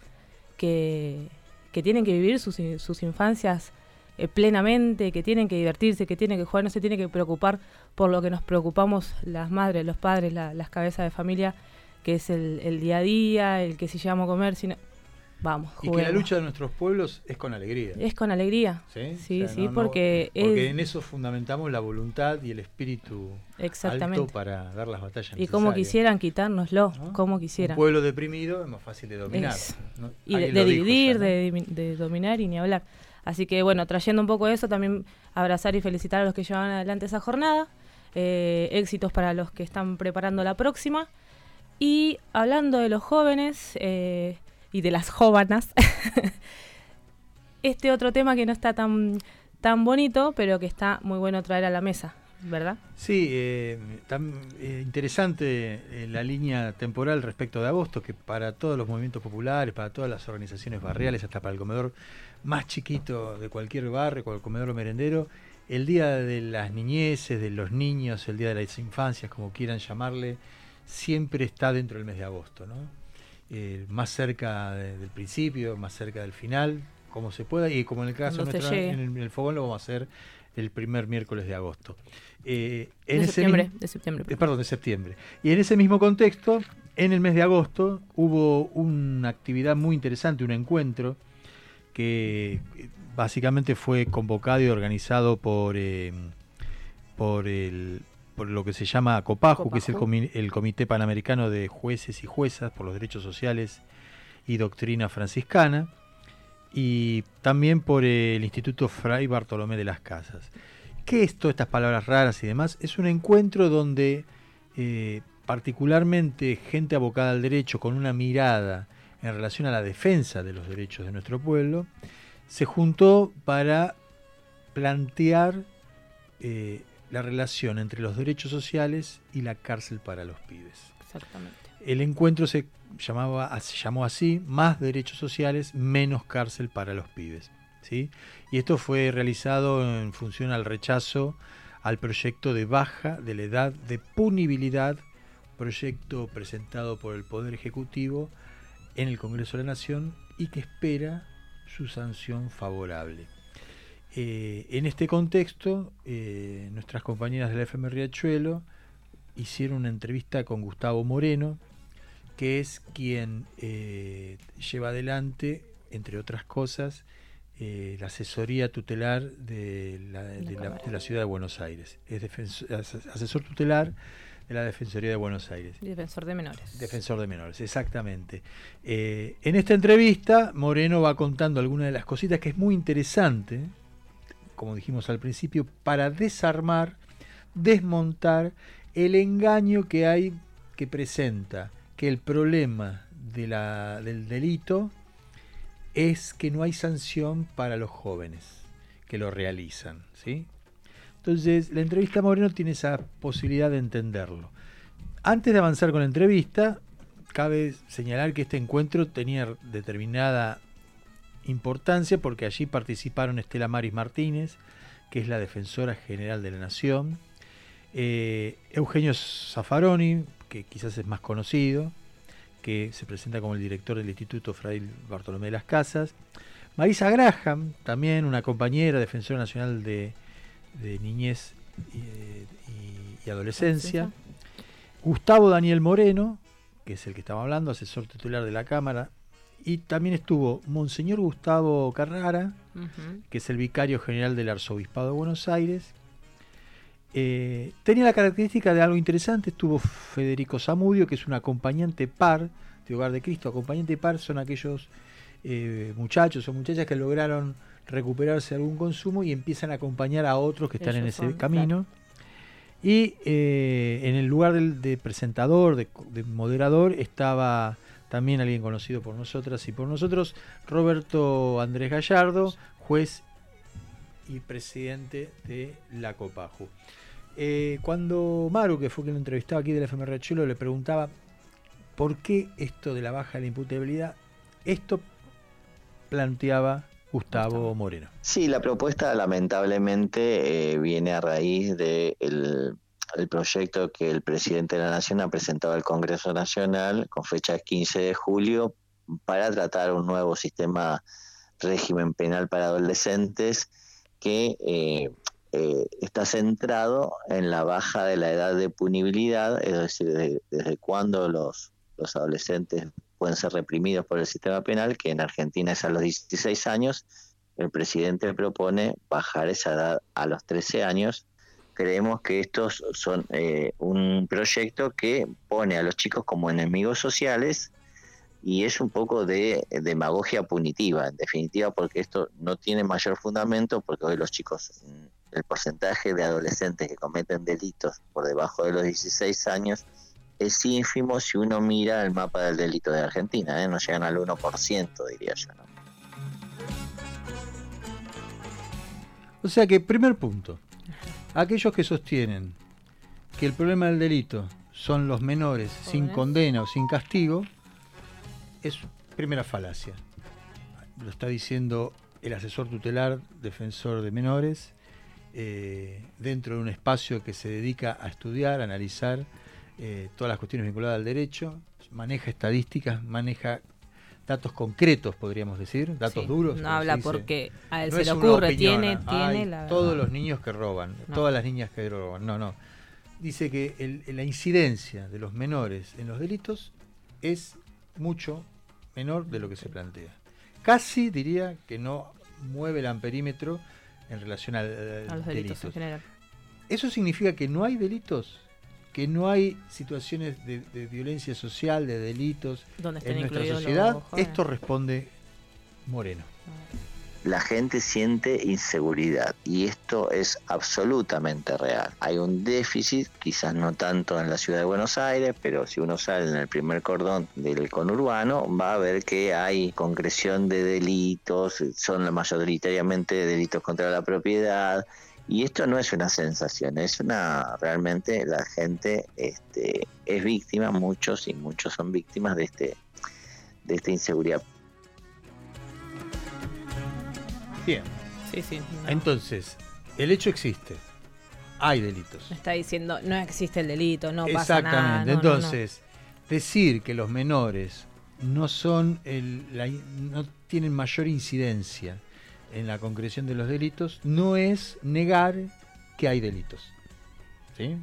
que, que tienen que vivir sus, sus infancias eh, plenamente, que tienen que divertirse, que tienen que jugar, no se tienen que preocupar por lo que nos preocupamos las madres, los padres, la- las cabezas de familia, que es el, el día a día, el que si llegamos a comer, si no- vamos, Y que la lucha de nuestros pueblos es con alegría. Es con alegría. Sí, sí, O sea, sí, no- no- porque, porque es- en eso fundamentamos la voluntad y el espíritu Exactamente. alto para dar las batallas Y como quisieran quitárnoslo, como quisieran. Un pueblo deprimido es más fácil de dominar. ¿no? Y de, de dividir, ya, ¿no? de, de dominar y ni hablar. Así que bueno, trayendo un poco eso, también abrazar y felicitar a los que llevan adelante esa jornada. Eh, éxitos para los que están preparando la próxima. Y hablando de los jóvenes eh, y de las jóvenes, <laughs> este otro tema que no está tan, tan bonito, pero que está muy bueno traer a la mesa, ¿verdad? Sí, eh, tan eh, interesante eh, la línea temporal respecto de agosto, que para todos los movimientos populares, para todas las organizaciones barriales, hasta para el comedor más chiquito de cualquier barrio, con el comedor merendero, el día de las niñeces, de los niños, el día de las infancias, como quieran llamarle, siempre está dentro del mes de agosto, ¿no? Eh, más cerca de- del principio, más cerca del final, como se pueda, y como en el caso nuestro, en el, en el fogón lo vamos a hacer el primer miércoles de agosto. Eh, en De ese septiembre, mismo- de septiembre, eh, perdón, de septiembre. Y en ese mismo contexto, en el mes de agosto, hubo una actividad muy interesante, un encuentro que eh, básicamente fue convocado y organizado por, eh, por, el, por lo que se llama COPAJU, que es el, Copajú. comi- el Comité Panamericano de Jueces y Juezas por los Derechos Sociales y Doctrina Franciscana, y también por el Instituto Fray Bartolomé de las Casas. ¿Qué es todas estas palabras raras y demás? Es un encuentro donde eh, particularmente gente abocada al derecho con una mirada en relación a la defensa de los derechos de nuestro pueblo, se juntó para plantear eh, la relación entre los derechos sociales y la cárcel para los pibes. Exactamente. El encuentro se, llamaba, se llamó así, Más derechos sociales, menos cárcel para los pibes. ¿sí? Y esto fue realizado en función al rechazo al proyecto de baja de la edad de punibilidad, proyecto presentado por el Poder Ejecutivo en el Congreso de la Nación y que espera su sanción favorable. Eh, en este contexto, eh, nuestras compañeras de la FM Riachuelo hicieron una entrevista con Gustavo Moreno, que es quien eh, lleva adelante, entre otras cosas, la asesoría tutelar de la, de la- de la ciudad de Buenos Aires. Es asesor tutelar de la Defensoría de Buenos Aires. Defensor de menores. Defensor de menores, exactamente. En esta entrevista, Moreno va contando algunas de las cositas que es muy interesante, como dijimos al principio, para desarmar, desmontar el engaño que hay que presenta que el problema de la- del delito es que no hay sanción para los jóvenes que lo realizan, ¿sí? Entonces, la entrevista a Moreno tiene esa posibilidad de entenderlo. Antes de avanzar con la entrevista, cabe señalar que este encuentro tenía determinada importancia porque allí participaron Estela Maris Martínez, que es la defensora general de la Nación, eh, Eugenio Zaffaroni, que quizás es más conocido, que se presenta como el director del Instituto Fray Bartolomé de las Casas, Marisa Graham, también una compañera defensora nacional de, de niñez y, eh, y- y adolescencia, Gustavo Daniel Moreno, que es el que estamos hablando, asesor titular de la Cámara, y también estuvo Monseñor Gustavo Carrara, que es el vicario general del Arzobispado de Buenos Aires. Eh, tenía la característica de algo interesante, estuvo Federico Zamudio, que es un acompañante par de Hogar de Cristo. Acompañante par son aquellos eh, muchachos o muchachas que lograron recuperarse de algún consumo y empiezan a acompañar a otros que están en ese son, camino. Y eh, en el lugar del, de presentador, de, de moderador, estaba también alguien conocido por nosotras y por nosotros, Roberto Andrés Gallardo, juez y presidente de la Copaju. Eh, cuando Maru, que fue quien lo entrevistaba aquí de la FM Chulo, le preguntaba ¿Por qué esto de la baja de la imputabilidad? Esto planteaba Gustavo Moreno. Sí, la propuesta lamentablemente eh, viene a raíz del de el proyecto que el presidente de la Nación ha presentado al Congreso Nacional con fecha 15 de julio para tratar un nuevo sistema régimen penal para adolescentes que eh, eh, está centrado en la baja de la edad de punibilidad, es decir, desde cuándo los, los adolescentes pueden ser reprimidos por el sistema penal, que en Argentina es a los 16 años. El presidente propone bajar esa edad a los 13 años. Creemos que estos son eh, un proyecto que pone a los chicos como enemigos sociales y es un poco de demagogia punitiva, en definitiva, porque esto no tiene mayor fundamento, porque hoy los chicos, el porcentaje de adolescentes que cometen delitos por debajo de los 16 años es ínfimo si uno mira el mapa del delito de Argentina, ¿eh? no llegan al 1%, diría yo. ¿no? O sea que, primer punto, aquellos que sostienen que el problema del delito son los menores sin condena o sin castigo, es primera falacia. Lo está diciendo el asesor tutelar, defensor de menores, eh, dentro de un espacio que se dedica a estudiar, a analizar eh, todas las cuestiones vinculadas al derecho, maneja estadísticas, maneja datos concretos, podríamos decir, datos Sí, duros. no habla dice. porque a él No se le ocurre, tiene- tiene "Ay, la Todos verdad". los niños que roban, No. todas las niñas que roban, no, no. Dice que el- la incidencia de los menores en los delitos es mucho menor de lo que se plantea. Casi diría que no mueve el amperímetro en relación al, a los delitos en general. ¿Eso significa que no hay delitos? ¿Que no hay situaciones de, de violencia social, de delitos en nuestra sociedad? Esto responde Moreno. La gente siente inseguridad y esto es absolutamente real. Hay un déficit, quizás no tanto en la ciudad de Buenos Aires, pero si uno sale en el primer cordón del conurbano, va a ver que hay concreción de delitos, son mayoritariamente delitos contra la propiedad, y esto no es una sensación, es una realmente la gente este, es víctima, muchos y muchos son víctimas de este de esta inseguridad. Bien. Sí, sí. no. Entonces, el hecho existe. Hay delitos. Me está diciendo, no existe el delito, no pasa nada. Exactamente. no, no, no. Entonces, decir que los menores no son el, la- no tienen mayor incidencia en la concreción de los delitos no es negar que hay delitos. ¿Sí?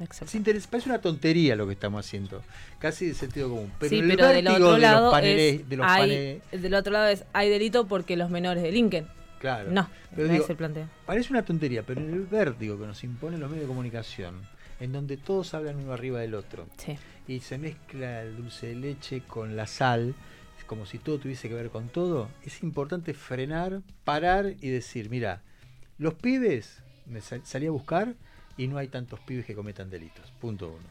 Es parece una tontería lo que estamos haciendo, casi de sentido común. Pero sí, el pero del otro de lado los paneles, es, de los paneles- del otro lado es hay delito porque los menores delinquen. Claro. No, Pero no digo, es el planteo. Parece una tontería, pero en el vértigo que nos imponen los medios de comunicación, en donde todos hablan uno arriba del otro, y se mezcla el dulce de leche con la sal, como si todo tuviese que ver con todo, es importante frenar, parar y decir, mira, los pibes, me sal- salí a buscar y no hay tantos pibes que cometan delitos, punto uno.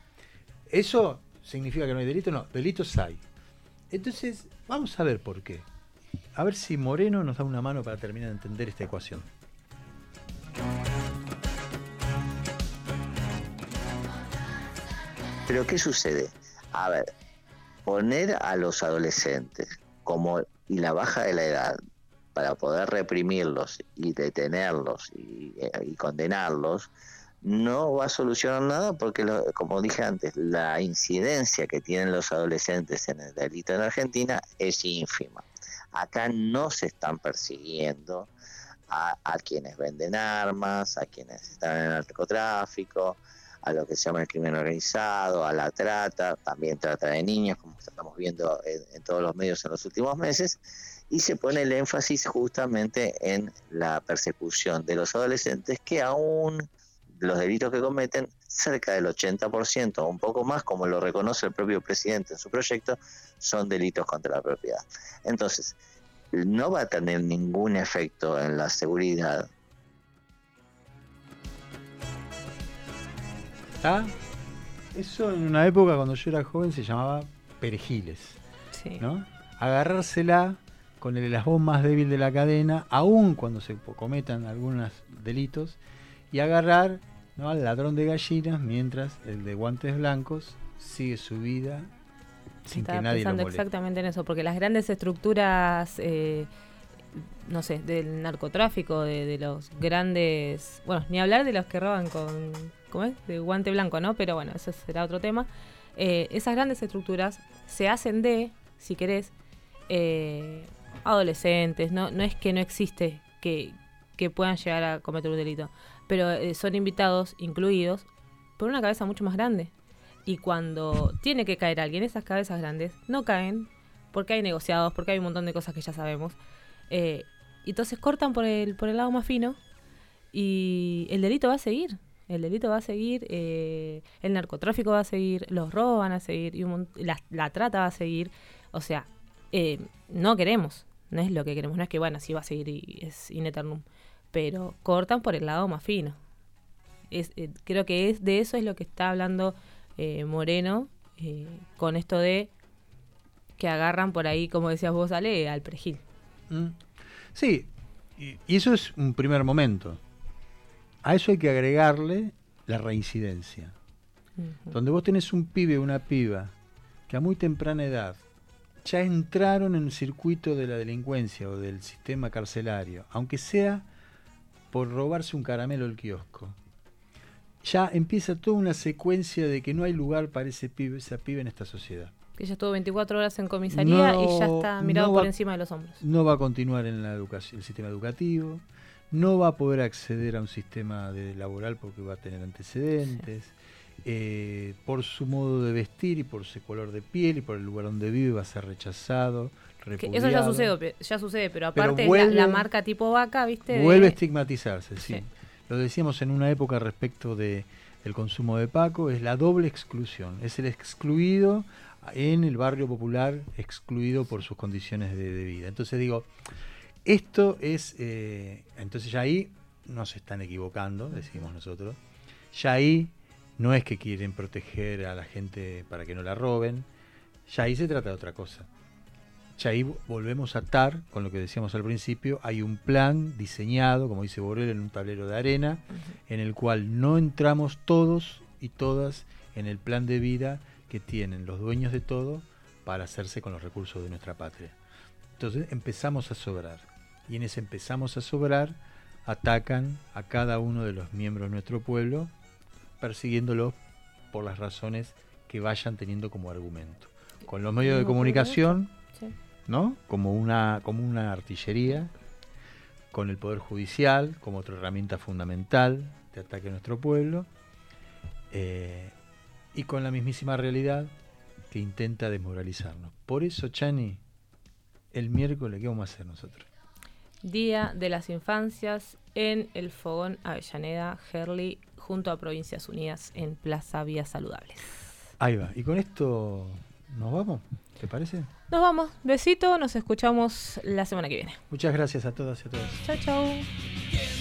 ¿Eso significa que no hay delitos? No, delitos hay. Entonces, vamos a ver por qué. A ver si Moreno nos da una mano para terminar de entender esta ecuación. Pero ¿qué sucede? A ver, poner a los adolescentes como y la baja de la edad para poder reprimirlos y detenerlos y, eh, y condenarlos no va a solucionar nada porque, lo- como dije antes, la incidencia que tienen los adolescentes en el delito en Argentina es ínfima. Acá no se están persiguiendo a, a quienes venden armas, a quienes están en el narcotráfico, a lo que se llama el crimen organizado, a la trata, también trata de niños, como estamos viendo en, todos los medios en los últimos meses, y se pone el énfasis justamente en la persecución de los adolescentes que aún los delitos que cometen, cerca del 80% o un poco más, como lo reconoce el propio presidente en su proyecto, son delitos contra la propiedad. Entonces, no va a tener ningún efecto en la seguridad ¿Está? Eso en una época cuando yo era joven se llamaba perejiles. ¿no? Agarrársela con el eslabón más débil de la cadena, aun cuando se cometan algunos delitos, y agarrar ¿no? al ladrón de gallinas mientras el de guantes blancos sigue su vida sin Estaba que nadie lo pensando moleste. exactamente en eso, porque las grandes estructuras, eh, no sé, del narcotráfico, de, de los grandes, bueno, ni hablar de los que roban con, ¿cómo es? De guante blanco, ¿no? Pero bueno, eso será otro tema. Eh, esas grandes estructuras se hacen de, si querés, eh, adolescentes, no, no es que no existe que, que puedan llegar a cometer un delito, pero eh, son invitados, incluidos, por una cabeza mucho más grande. Y cuando tiene que caer alguien, esas cabezas grandes no caen porque hay negociados, porque hay un montón de cosas que ya sabemos. Eh, entonces cortan por el, por el lado más fino y el delito va a seguir. El delito va a seguir, eh, el narcotráfico va a seguir, los robos van a seguir, y un la, la trata va a seguir. O sea, eh, no queremos, no es lo que queremos, no es que, bueno, sí va a seguir y es in eternum, pero cortan por el lado más fino. Es, eh, creo que es de eso es lo que está hablando eh, Moreno eh, con esto de que agarran por ahí, como decías vos, Ale, al perejil. Mm. Sí, y eso es un primer momento. A eso hay que agregarle la reincidencia. Donde vos tenés un pibe o una piba que a muy temprana edad ya entraron en el circuito de la delincuencia o del sistema carcelario, aunque sea por robarse un caramelo del kiosco. Ya empieza toda una secuencia de que no hay lugar para ese pibe, esa piba en esta sociedad. Que ya estuvo 24 horas en comisaría y ya está mirado no por encima de los hombros. No va a continuar en la educación, el sistema educativo, no va a poder acceder a un sistema de laboral porque va a tener antecedentes. eh, por su modo de vestir y por su color de piel y por el lugar donde vive va a ser rechazado, Que eso ya sucede, ya sucede, pero aparte vuelve- la, la marca tipo vaca, ¿viste? Vuelve a estigmatizarse, sí. Sí. Lo decíamos en una época respecto de el consumo de Paco, es la doble exclusión. Es el excluido en el barrio popular, excluido por sus condiciones de, de vida. Entonces digo, esto es, eh, entonces ya ahí no se están equivocando, decimos nosotros. Ya ahí no es que quieren proteger a la gente para que no la roben, ya ahí se trata de otra cosa. Ya ahí vo- volvemos a atar con lo que decíamos al principio, hay un plan diseñado, como dice Borrell, en un tablero de arena, en el cual no entramos todos y todas en el plan de vida que tienen los dueños de todo para hacerse con los recursos de nuestra patria. Entonces empezamos a sobrar. Y en ese empezamos a sobrar, atacan a cada uno de los miembros de nuestro pueblo, persiguiéndolos por las razones que vayan teniendo como argumento. Con los medios de comunicación, Sí. ¿no? Como una, como una artillería, con el Poder Judicial como otra herramienta fundamental de ataque a nuestro pueblo, eh, y con la mismísima realidad que intenta desmoralizarnos. Por eso, Chani, el miércoles, ¿qué vamos a hacer nosotros? Día de las Infancias en el Fogón Avellaneda, Herley, junto a Provincias Unidas en Plaza Vías Saludables. Ahí va. Y con esto nos vamos, ¿te parece? Nos vamos, besito, nos escuchamos la semana que viene. Muchas gracias a todas y a todos. Chao, chao.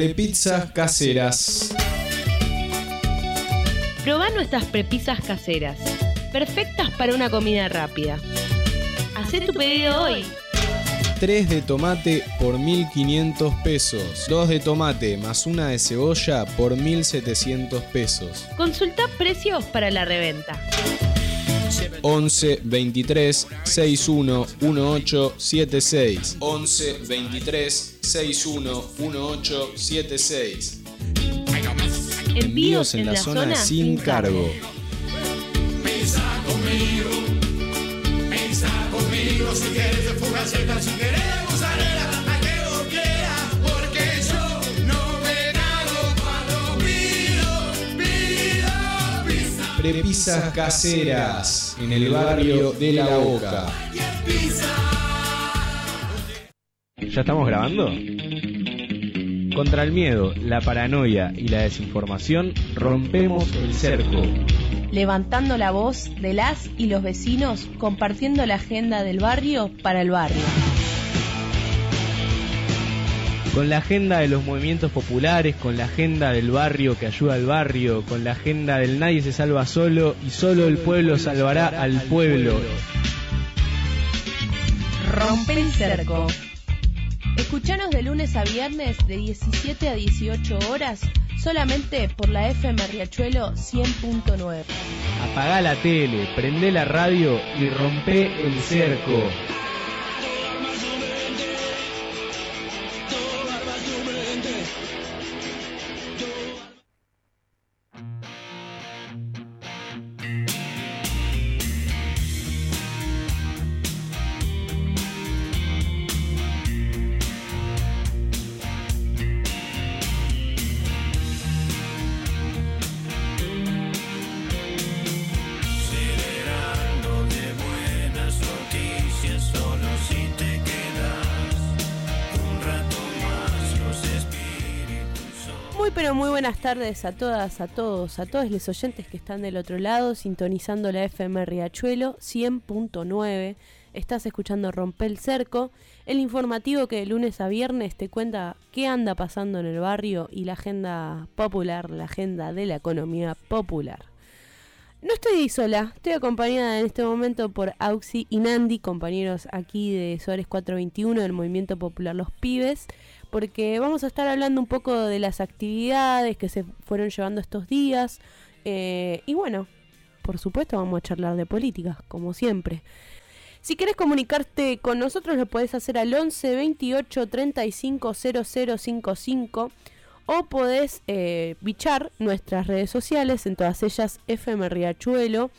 Prepizzas caseras. Probá nuestras prepisas caseras, perfectas para una comida rápida. Hacé tu pedido hoy. 3 de tomate por 1500 pesos. 2 de tomate más una de cebolla por 1700 pesos. Consulta precios para la reventa. 11 23 61 18 76 11 23 61 18 76 Envíos en la zona sin cargo. Pensa conmigo, pensa conmigo si quieres de fuga si quieres de gusarela, a que vos quieras, porque yo no me cago cuando pido, pido pizza. Prepisas caseras en el barrio de La Boca. ¿Ya estamos grabando? Contra el miedo, la paranoia y la desinformación, rompemos el cerco. Levantando la voz de las y los vecinos, compartiendo la agenda del barrio para el barrio. Con la agenda de los movimientos populares, con la agenda del barrio que ayuda al barrio, con la agenda del nadie se salva solo y solo el pueblo salvará al pueblo. Rompe el cerco. Escuchanos de lunes a viernes de 17 a 18 horas solamente por la FM Riachuelo 100.9. Apagá la tele, prende la radio y rompe el cerco. Pero muy buenas tardes a todas, a todos, a todos los oyentes que están del otro lado sintonizando la FM Riachuelo 100.9. Estás escuchando Rompe el Cerco, el informativo que de lunes a viernes te cuenta qué anda pasando en el barrio y la agenda popular, la agenda de la economía popular. No estoy sola, estoy acompañada en este momento por Auxi y Nandi, compañeros aquí de Suárez 421 del Movimiento Popular Los Pibes, porque vamos a estar hablando un poco de las actividades que se fueron llevando estos días eh, y bueno, por supuesto vamos a charlar de política, como siempre. Si quieres comunicarte con nosotros lo puedes hacer al 11 28 35 0055 o podés eh, bichar nuestras redes sociales, en todas ellas FM Riachuelo,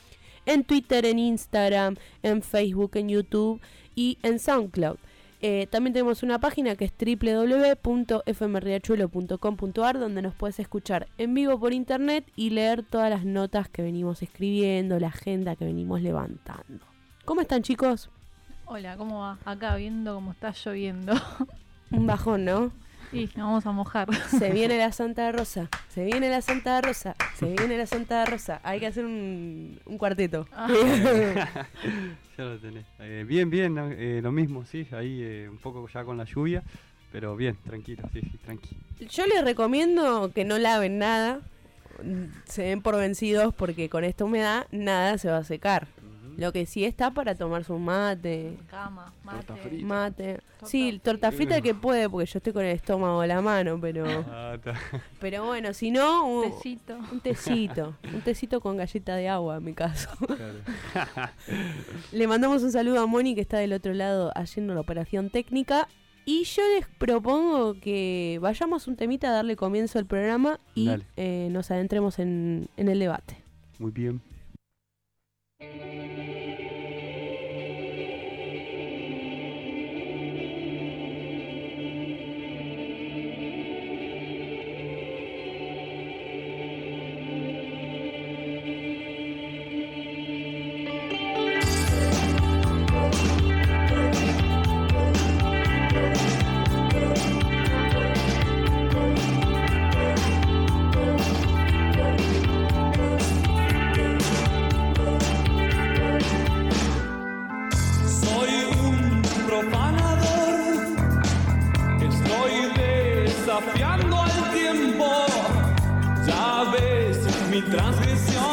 en Twitter, en Instagram, en Facebook, en YouTube y en SoundCloud. Eh, también tenemos una página que es www.fmriachuelo.com.ar donde nos puedes escuchar en vivo por internet y leer todas las notas que venimos escribiendo, la agenda que venimos levantando. ¿Cómo están chicos? Hola, ¿cómo va? Acá viendo cómo está lloviendo. Un bajón, ¿no? Y nos vamos a mojar. Se viene la Santa Rosa, se viene la Santa Rosa, se viene la Santa Rosa. Hay que hacer un, un cuarteto. Ah. <laughs> <laughs> ya lo tenés. Eh, bien, bien. Eh, lo mismo, sí, ahí eh, un poco ya con la lluvia, pero bien, tranquilo, sí, sí, tranquilo. Yo les recomiendo que no laven nada, se den por vencidos porque con esta humedad nada se va a secar. Lo que sí está para tomarse un mate. Cama, Torta mate. frita. Mate. Sí, torta frita el que puede, porque yo estoy con el estómago a la mano, pero. <laughs> Ah. Pero bueno, si no, un Tecito. Un tecito. Un tecito con galleta de agua, en mi caso. <laughs> Le mandamos un saludo a Moni, que está del otro lado haciendo la operación técnica. Y yo les propongo que vayamos un temita a darle comienzo al programa y eh, nos adentremos en, en el debate. Muy bien. Música Llegando al tiempo, ya ves mi transgresión.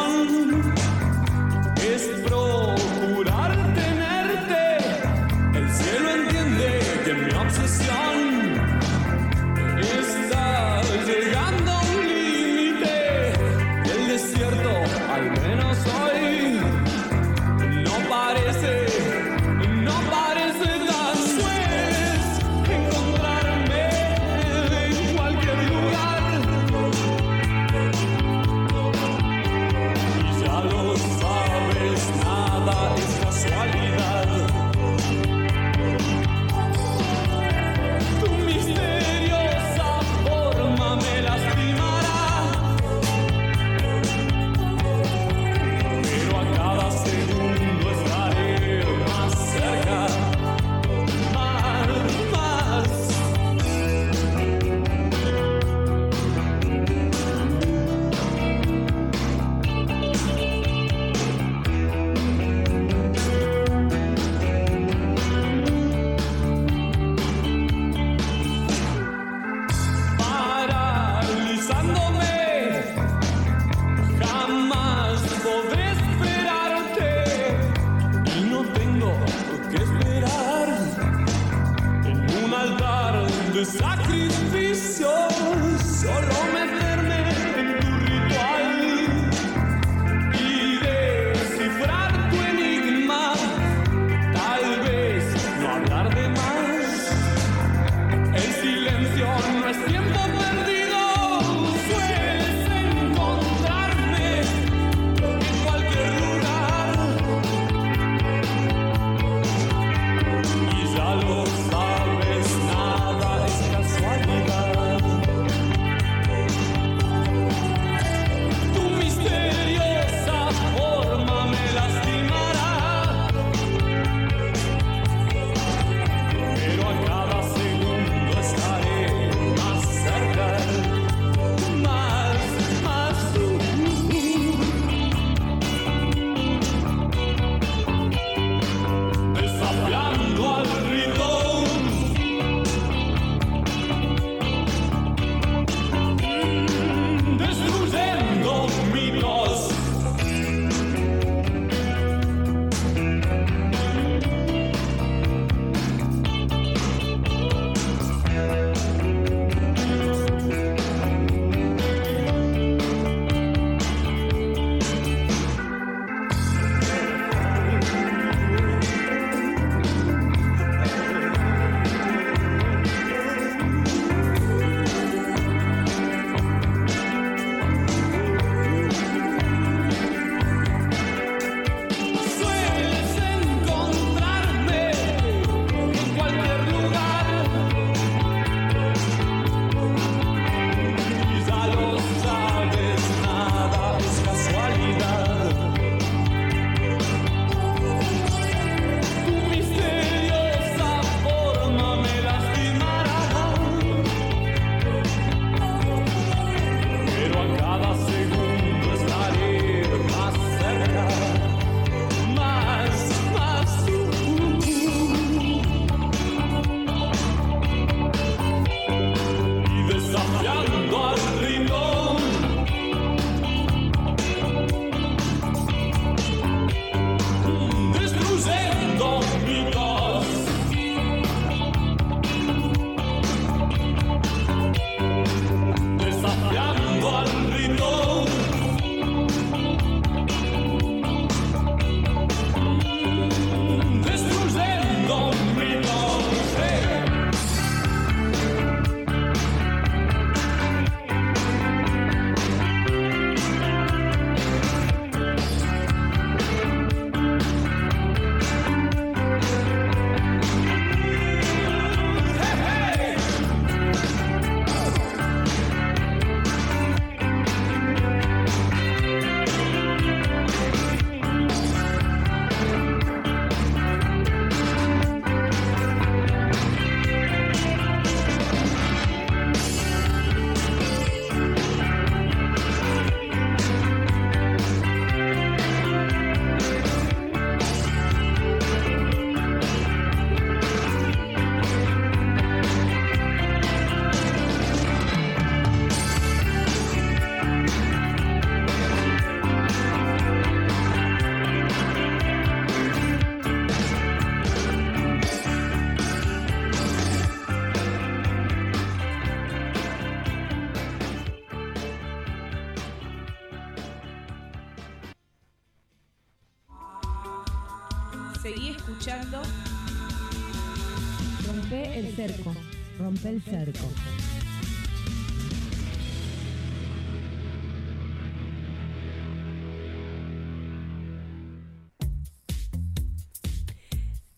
Cerco.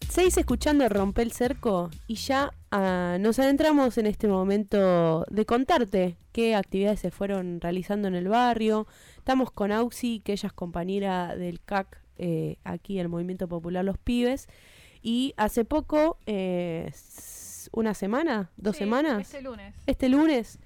Seguís escuchando Rompe el Cerco y ya ah, nos adentramos en este momento de contarte qué actividades se fueron realizando en el barrio. Estamos con Auxi, que ella es compañera del CAC eh, aquí el Movimiento Popular Los Pibes. Y hace poco, eh, una semana, dos Sí, semanas, este lunes. este lunes,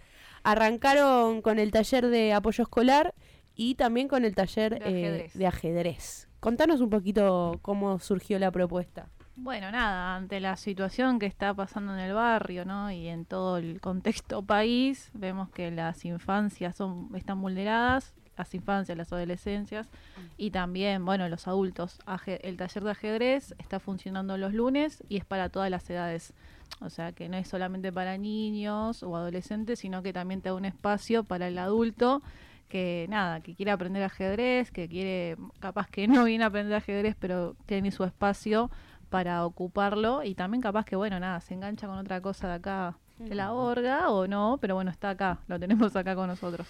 arrancaron con el taller de apoyo escolar y también con el taller De eh, ajedrez. de ajedrez. Contanos un poquito cómo surgió la propuesta. Bueno, nada, ante la situación que está pasando en el barrio, ¿no? Y en todo el contexto país, vemos que las infancias son están vulneradas, las infancias, las adolescencias y también, bueno, los adultos. Aje- el taller de ajedrez está funcionando los lunes y es para todas las edades. O sea, que no es solamente para niños o adolescentes, sino que también te da un espacio para el adulto que nada, que quiere aprender ajedrez, que quiere, capaz que no viene a aprender ajedrez, pero tiene su espacio para ocuparlo y también capaz que, bueno, nada, se engancha con otra cosa de acá de la orga o no, pero bueno, está acá, lo tenemos acá con nosotros.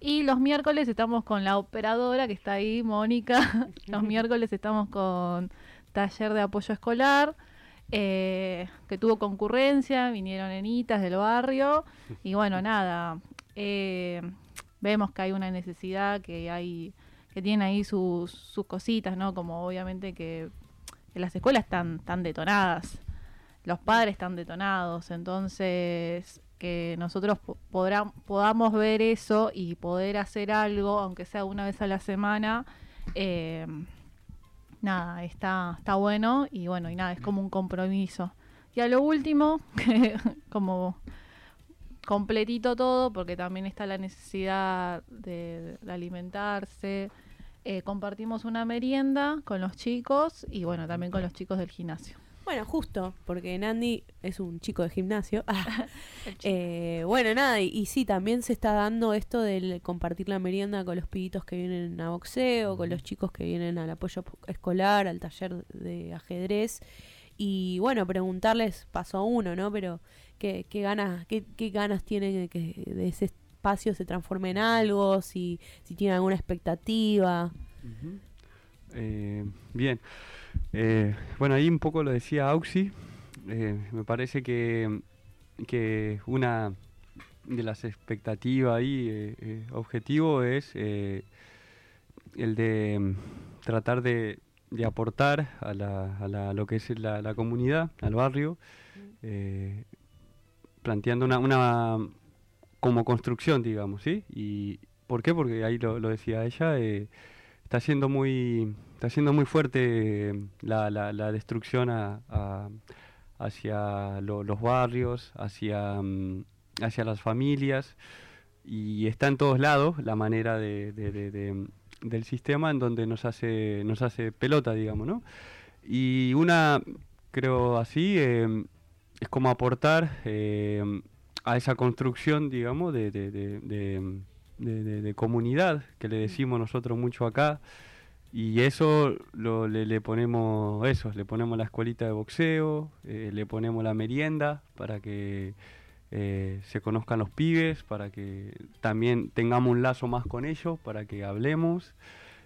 Y los miércoles estamos con la operadora que está ahí, Mónica. <laughs> Los miércoles estamos con taller de apoyo escolar, eh, que tuvo concurrencia, vinieron nenitas del barrio. Y bueno, nada, eh, vemos que hay una necesidad, que hay que tienen ahí sus, sus cositas, ¿no? Como obviamente que, las escuelas están, están detonadas, los padres están detonados, entonces que nosotros po- podrá- podamos ver eso y poder hacer algo, aunque sea una vez a la semana, eh, nada, está, está bueno y bueno, y nada, es como un compromiso. Y a lo último, <laughs> como completito todo, porque también está la necesidad de, de alimentarse. eh, compartimos una merienda con los chicos y bueno, también con los chicos del gimnasio. Bueno, justo, porque Nandi es un chico de gimnasio. <laughs> Ah, eh, bueno, nada, y, y sí, también se está dando esto del compartir la merienda con los pibitos que vienen a boxeo, con los chicos que vienen al apoyo po- escolar, al taller de ajedrez. Y bueno, preguntarles paso a uno, ¿no? Pero qué, qué ganas, qué, qué ganas tienen de que de ese espacio se transforme en algo, si, si tienen alguna expectativa. Eh, bien. Eh, bueno, ahí un poco lo decía Auxi. Eh, me parece que, que una de las expectativas ahí, objetivo, es el de mm, tratar de, de aportar a, la, a la- lo que es la, la comunidad, al barrio, planteando una, una como construcción, digamos, ¿sí? ¿Y por qué? Porque ahí lo, lo decía ella, eh, está siendo muy está siendo muy fuerte eh, la, la- la destrucción a- hacia lo- los barrios, hacia, mm, hacia las familias y está en todos lados la manera de, de- del sistema en donde nos hace nos hace pelota, digamos, ¿no? Y una creo así eh, es como aportar eh, a esa construcción, digamos, de, de- comunidad que le decimos nosotros mucho acá. Y eso lo, le, ponemos eso, le ponemos la escuelita de boxeo, eh, le ponemos la merienda para que eh, se conozcan los pibes, para que también tengamos un lazo más con ellos, para que hablemos,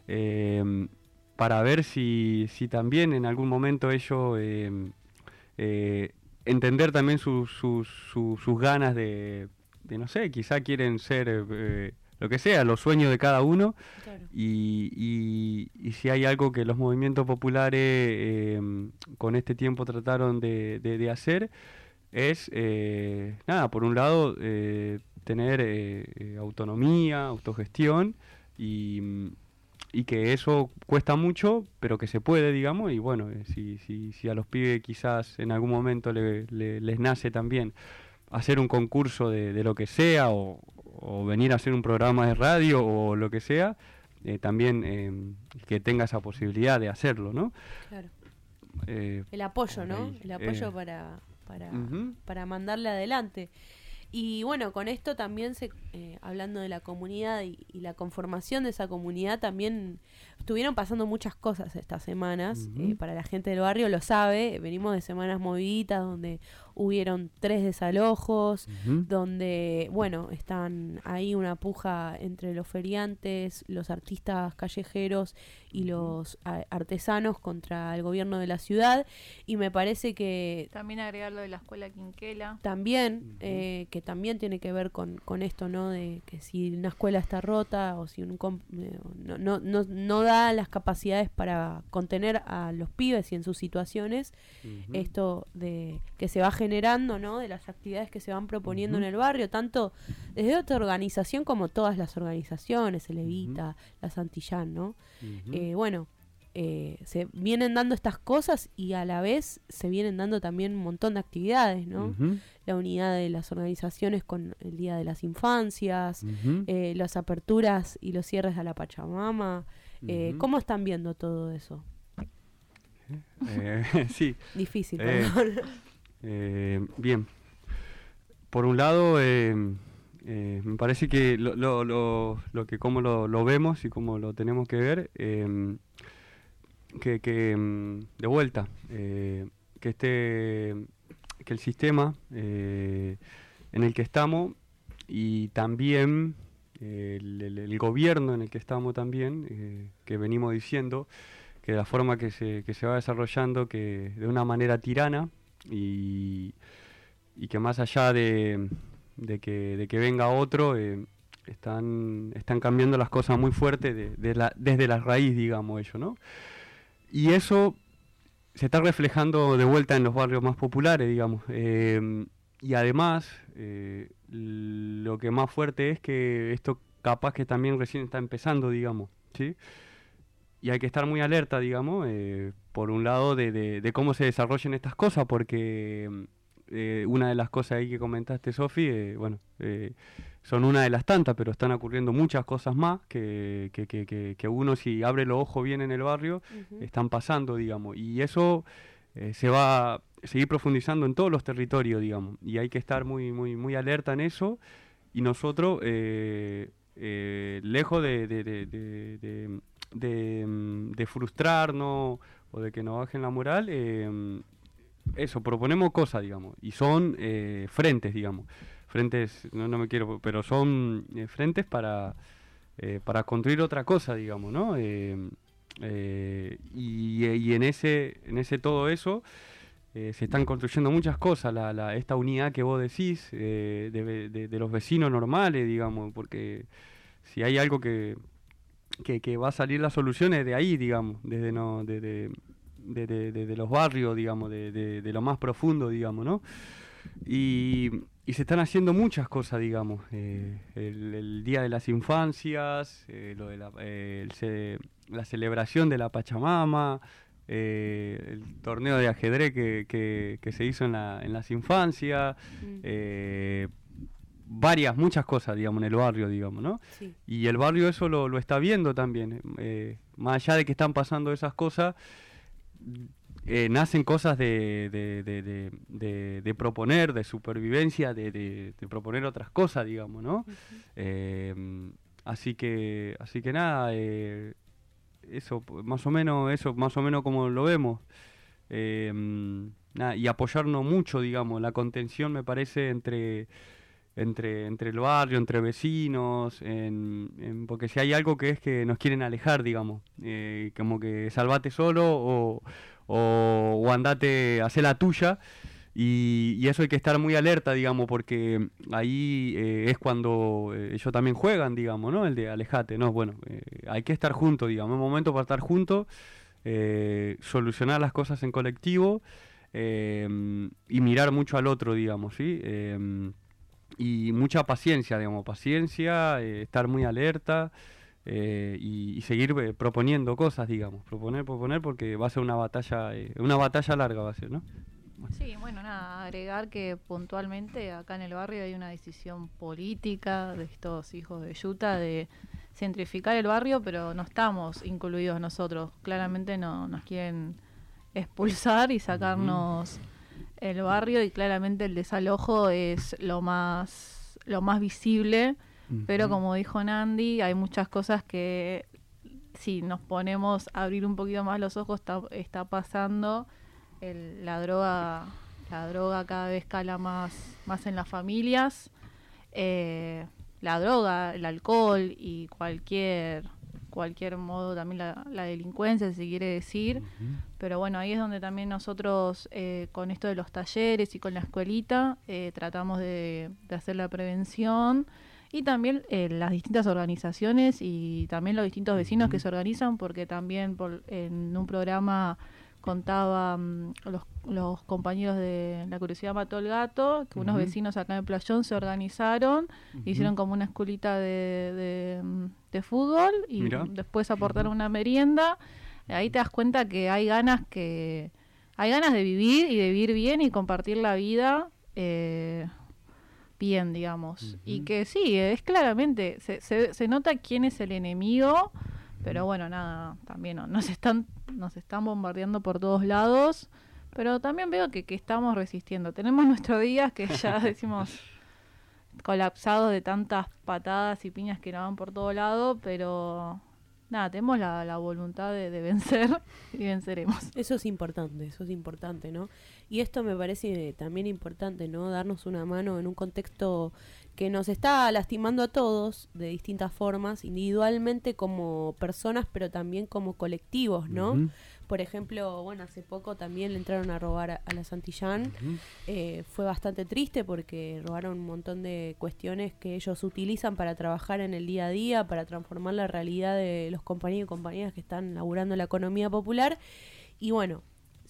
eh, para ver si, si también en algún momento ellos eh, eh, entender también sus, sus, sus- sus ganas de, de, no sé, quizá quieren ser lo que sea, los sueños de cada uno. Y, y- y si hay algo que los movimientos populares eh, con este tiempo trataron de, de- de hacer, es, eh, nada, por un lado, eh, tener eh, eh, autonomía, autogestión y, y que eso cuesta mucho, pero que se puede, digamos, y bueno, si, si, si a los pibes quizás en algún momento le- le- les nace también hacer un concurso de, de lo que sea o, o venir a hacer un programa de radio o lo que sea, eh, también eh, que tenga esa posibilidad de hacerlo, ¿no? Claro. Eh, El apoyo, ¿no? El apoyo para, para, para mandarle adelante. Y bueno, con esto también se, hablando de la comunidad y, y la conformación de esa comunidad, también estuvieron pasando muchas cosas estas semanas. eh, para la gente del barrio lo sabe. Venimos de semanas moviditas donde hubieron tres desalojos, donde, bueno, están ahí una puja entre los feriantes, los artistas callejeros y los a- artesanos contra el gobierno de la ciudad. Y me parece que También agregar lo de la escuela Quinquela. también, eh, que también tiene que ver con, con esto, ¿no? De que si una escuela está rota o si un com- eh, no, no, no, no da las capacidades para contener a los pibes y en sus situaciones, esto de que se va generando, ¿no? De las actividades que se van proponiendo en el barrio, tanto desde otra organización como todas las organizaciones, el Evita, la Santillán, ¿no? Eh, bueno, eh, se vienen dando estas cosas y a la vez se vienen dando también un montón de actividades, ¿no? La unidad de las organizaciones con el Día de las Infancias, eh, las aperturas y los cierres a la Pachamama. Eh. ¿Cómo están viendo todo eso? Eh, <laughs> sí. Difícil, Eh, perdón. bien. Por un lado, eh, me parece que lo, lo, lo, lo que como lo, vemos y como lo tenemos que ver, eh, que, que, mm, de vuelta, que este, que el sistema en el que estamos y también el, gobierno en el que estamos también, eh, que venimos diciendo, que la forma que se, que se va desarrollando, que de una manera tirana y, y que más allá de, de que, de que venga otro, eh, están, están cambiando las cosas muy fuerte de, la- desde la raíz, digamos, ellos, ¿no? Y eso se está reflejando de vuelta en los barrios más populares, digamos. Eh, y además, lo que más fuerte es que esto capaz que también recién está empezando, digamos, ¿sí? Y hay que estar muy alerta, digamos, eh, por un lado de, de- de cómo se desarrollen estas cosas, porque eh, una de las cosas ahí que comentaste, Sofi, eh, bueno, son una de las tantas, pero están ocurriendo muchas cosas más que, que, que, que- uno si abre los ojos bien en el barrio, están pasando, digamos. Y eso se va seguir profundizando en todos los territorios, digamos. Y hay que estar muy, muy, muy alerta en eso. Y nosotros, eh, eh, lejos de, de, frustrarnos o de que nos bajen la moral, eh, eso, proponemos cosas, digamos. Y son frentes, digamos. Frentes, no, no me quiero, pero son frentes para, para construir otra cosa, digamos, ¿no? Y, y en ese, en ese todo eso eh, se están construyendo muchas cosas, la, esta unidad que vos decís eh, de, los vecinos normales, digamos, porque si hay algo que, que, va a salir las soluciones de ahí, digamos, desde los barrios, digamos, de, lo más profundo, digamos, ¿no? Y, se están haciendo muchas cosas, digamos. eh, el, Día de las Infancias, la celebración de la Pachamama, eh, el torneo de ajedrez que, que- que se hizo en, la- en las infancias, eh, varias, muchas cosas, digamos, en el barrio, digamos, ¿no? Sí. Y el barrio eso lo, lo está viendo también. eh, más allá de que están pasando esas cosas, nacen cosas de, de, de- proponer, de supervivencia, de, proponer otras cosas, digamos, ¿no? Así que, así que nada, eso, más o menos, eso, más o menos como lo vemos. Eh, y apoyarnos mucho, digamos, la contención me parece entre entre, entre el barrio, entre vecinos, en- porque si hay algo que es que nos quieren alejar, digamos, eh, como que salvate solo o, o, o andate, hacer la tuya, y, y eso hay que estar muy alerta, digamos, porque ahí eh, es cuando eh, ellos también juegan, digamos, ¿no? El de alejate, ¿no? Bueno, eh, hay que estar juntos, digamos, un momento para estar juntos, eh, solucionar las cosas en colectivo y mirar mucho al otro, digamos, ¿sí? Y mucha paciencia, digamos, paciencia, estar muy alerta eh, y, y seguir eh, proponiendo cosas, digamos, proponer, proponer, porque va a ser una batalla, eh, una batalla larga va a ser, ¿no? Sí, bueno, nada, agregar que puntualmente acá en el barrio hay una decisión política de estos hijos de Yuta de centrificar el barrio, pero no estamos incluidos nosotros. Claramente no nos quieren expulsar y sacarnos el barrio y claramente el desalojo es lo más lo más visible, pero como dijo Nandi, hay muchas cosas que si nos ponemos a abrir un poquito más los ojos, está, está pasando el- la droga la droga cada vez cala más, más en las familias. Eh, la droga, el alcohol y cualquier cualquier modo también la, la delincuencia, si se quiere decir. Pero bueno, ahí es donde también nosotros, eh, con esto de los talleres y con la escuelita, eh, tratamos de, de hacer la prevención y también eh, las distintas organizaciones y también los distintos vecinos que se organizan, porque también por, en un programa contaban los, los compañeros de La Curiosidad Mató el Gato, que unos vecinos acá en Playón se organizaron, hicieron como una escuelita de, de, mm, de fútbol y Mirá. después aportaron una merienda. Ahí te das cuenta que hay ganas que hay ganas de vivir y de vivir bien y compartir la vida eh, bien, digamos. Y que sí, es claramente, se, se, se nota quién es el enemigo, pero bueno, nada, también no- nos están, nos están bombardeando por todos lados, pero también veo que, que estamos resistiendo. Tenemos nuestros días que ya <laughs> decimos colapsados de tantas patadas y piñas que nos van por todo lado, pero nada, tenemos la, la voluntad de, de vencer y venceremos. Eso es importante, eso es importante, ¿no? Y esto me parece también importante, ¿no? Darnos una mano en un contexto que nos está lastimando a todos de distintas formas, individualmente como personas, pero también como colectivos, ¿no? Por ejemplo, bueno, hace poco también le entraron a robar a, a la Santillán. Eh, fue bastante triste porque robaron un montón de cuestiones que ellos utilizan para trabajar en el día a día, para transformar la realidad de los compañeros y compañeras que están laburando la economía popular. Y bueno,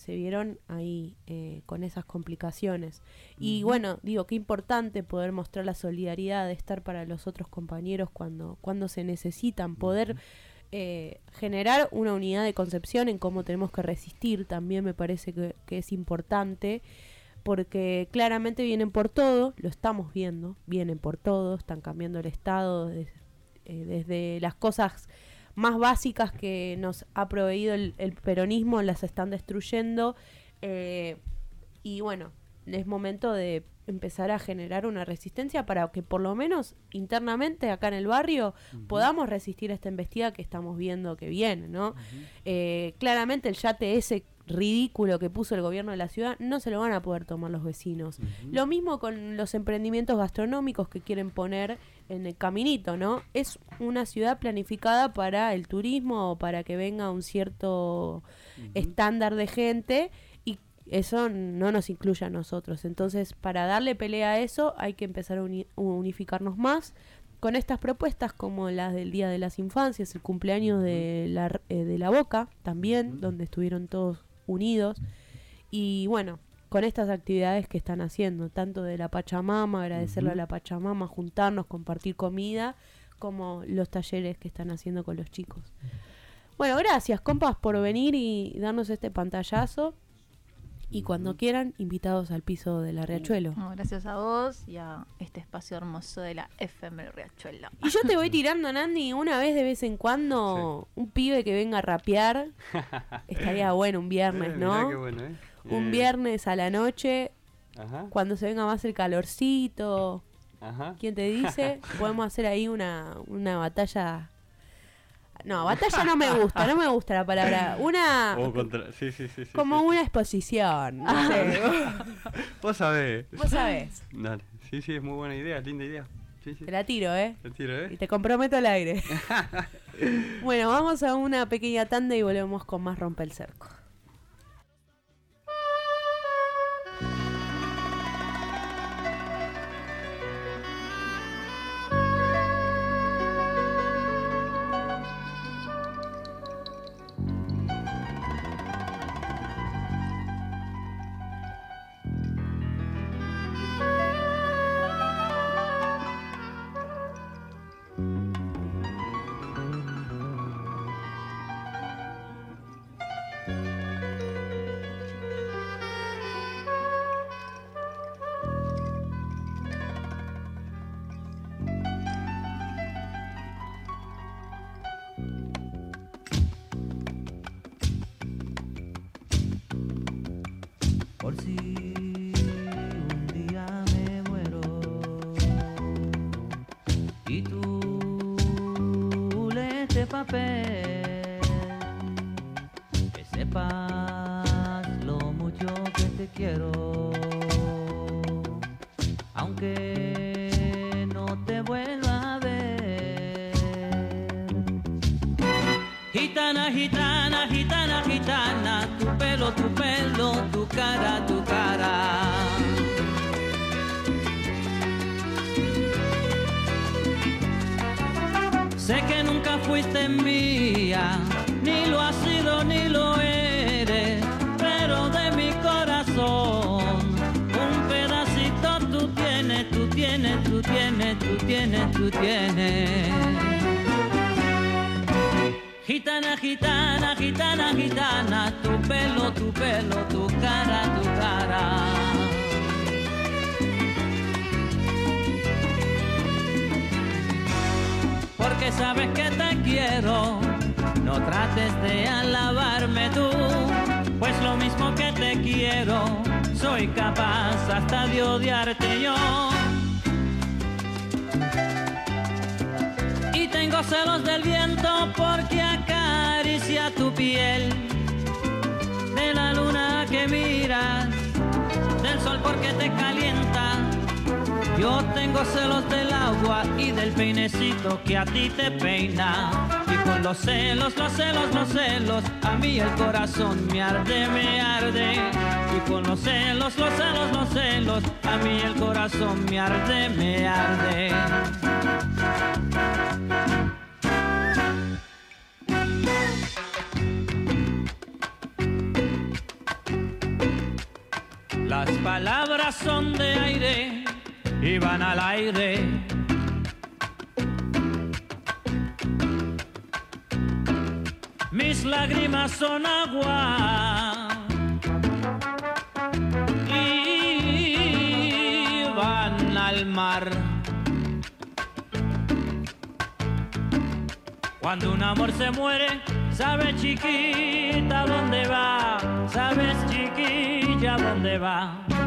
se vieron ahí eh, con esas complicaciones. Y bueno, digo, qué importante poder mostrar la solidaridad de estar para los otros compañeros cuando, cuando se necesitan, poder eh, generar una unidad de concepción en cómo tenemos que resistir, también me parece que, que es importante, porque claramente vienen por todo, lo estamos viendo, vienen por todo, están cambiando el Estado eh, desde las cosas más básicas que nos ha proveído el, el peronismo, las están destruyendo. eh, y bueno, es momento de empezar a generar una resistencia para que por lo menos internamente acá en el barrio podamos resistir esta embestida que estamos viendo que viene, ¿no? Eh, claramente el yate ese ridículo que puso el gobierno de la ciudad no se lo van a poder tomar los vecinos. Lo mismo con los emprendimientos gastronómicos que quieren poner en el caminito, ¿no? Es una ciudad planificada para el turismo, para que venga un cierto estándar de gente y eso no nos incluye a nosotros. Entonces, para darle pelea a eso hay que empezar a uni- unificarnos más con estas propuestas como las del Día de las Infancias, el cumpleaños de, la, eh, de la Boca también, donde estuvieron todos unidos. Y bueno, con estas actividades que están haciendo, tanto de la Pachamama, agradecerle a la Pachamama, juntarnos, compartir comida, como los talleres que están haciendo con los chicos. Bueno, gracias, compas, por venir y darnos este pantallazo. Y cuando quieran, invitados al piso de la Riachuelo. No, gracias a vos y a este espacio hermoso de la FM Riachuelo. Y yo te voy tirando, Nandi, una vez de vez en cuando, un pibe que venga a rapear. <laughs> Estaría bueno un viernes, Eh, mirá ¿no? qué bueno, ¿eh? Un Eh, viernes a la noche, Ajá. cuando se venga más el calorcito. Ajá. ¿Quién te dice? <laughs> Podemos hacer ahí una, una batalla. No, batalla no me gusta, no me gusta la palabra. Una. O contra- Sí, sí, sí. sí, como sí. una exposición. No sé. <laughs> Vos sabés. Vos sabés. Dale. Sí, sí, es muy buena idea, linda idea. Sí, sí. Te la tiro, ¿eh? Te tiro, ¿eh? Y te comprometo al aire. <laughs> bueno, vamos a una pequeña tanda y volvemos con más Rompe el Cerco. Papel, sepas lo mucho que te quiero. Aunque no te vuelva a ver. Gitana, gitana, gitana, gitana, tu pelo, tu pelo, tu cara, tu cara. Sé que nunca fuiste mía, ni lo has sido ni lo eres, pero de mi corazón un pedacito tú tienes, tú tienes, tú tienes, tú tienes, tú tienes. Gitana, gitana, gitana, gitana, tu pelo, tu pelo, tu cara, tu cara. Sabes que te quiero. No trates de alabarme tú, pues lo mismo que te quiero, soy capaz hasta de odiarte yo. Y tengo celos del viento porque acaricia tu piel, de la luna que miras, del sol porque te calienta. Yo tengo celos del agua y del peinecito que a ti te peina. Y con los celos, los celos, los celos, a mí el corazón me arde, me arde. Y con los celos, los celos, los celos, a mí el corazón me arde, me arde. Las palabras son de aire y van al aire. Mis lágrimas son agua y van al mar. Cuando un amor se muere, sabes chiquita dónde va, sabes chiquilla dónde va.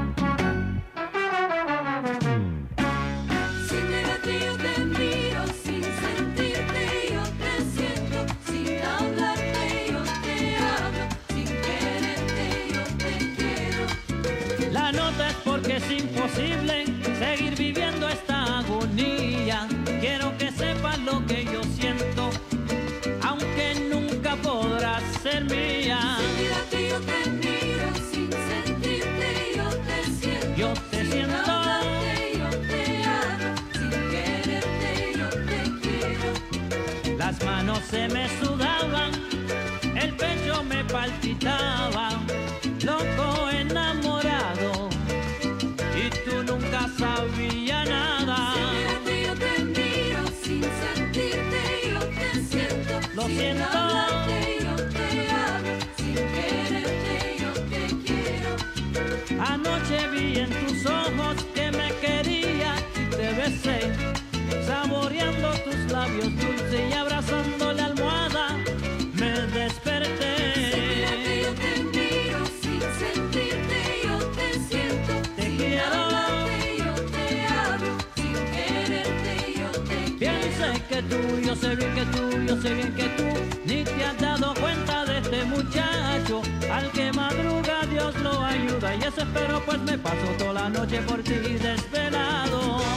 Yo sé bien que tú, ni te has dado cuenta de este muchacho, al que madruga Dios lo ayuda y eso espero pues me paso toda la noche por ti desvelado.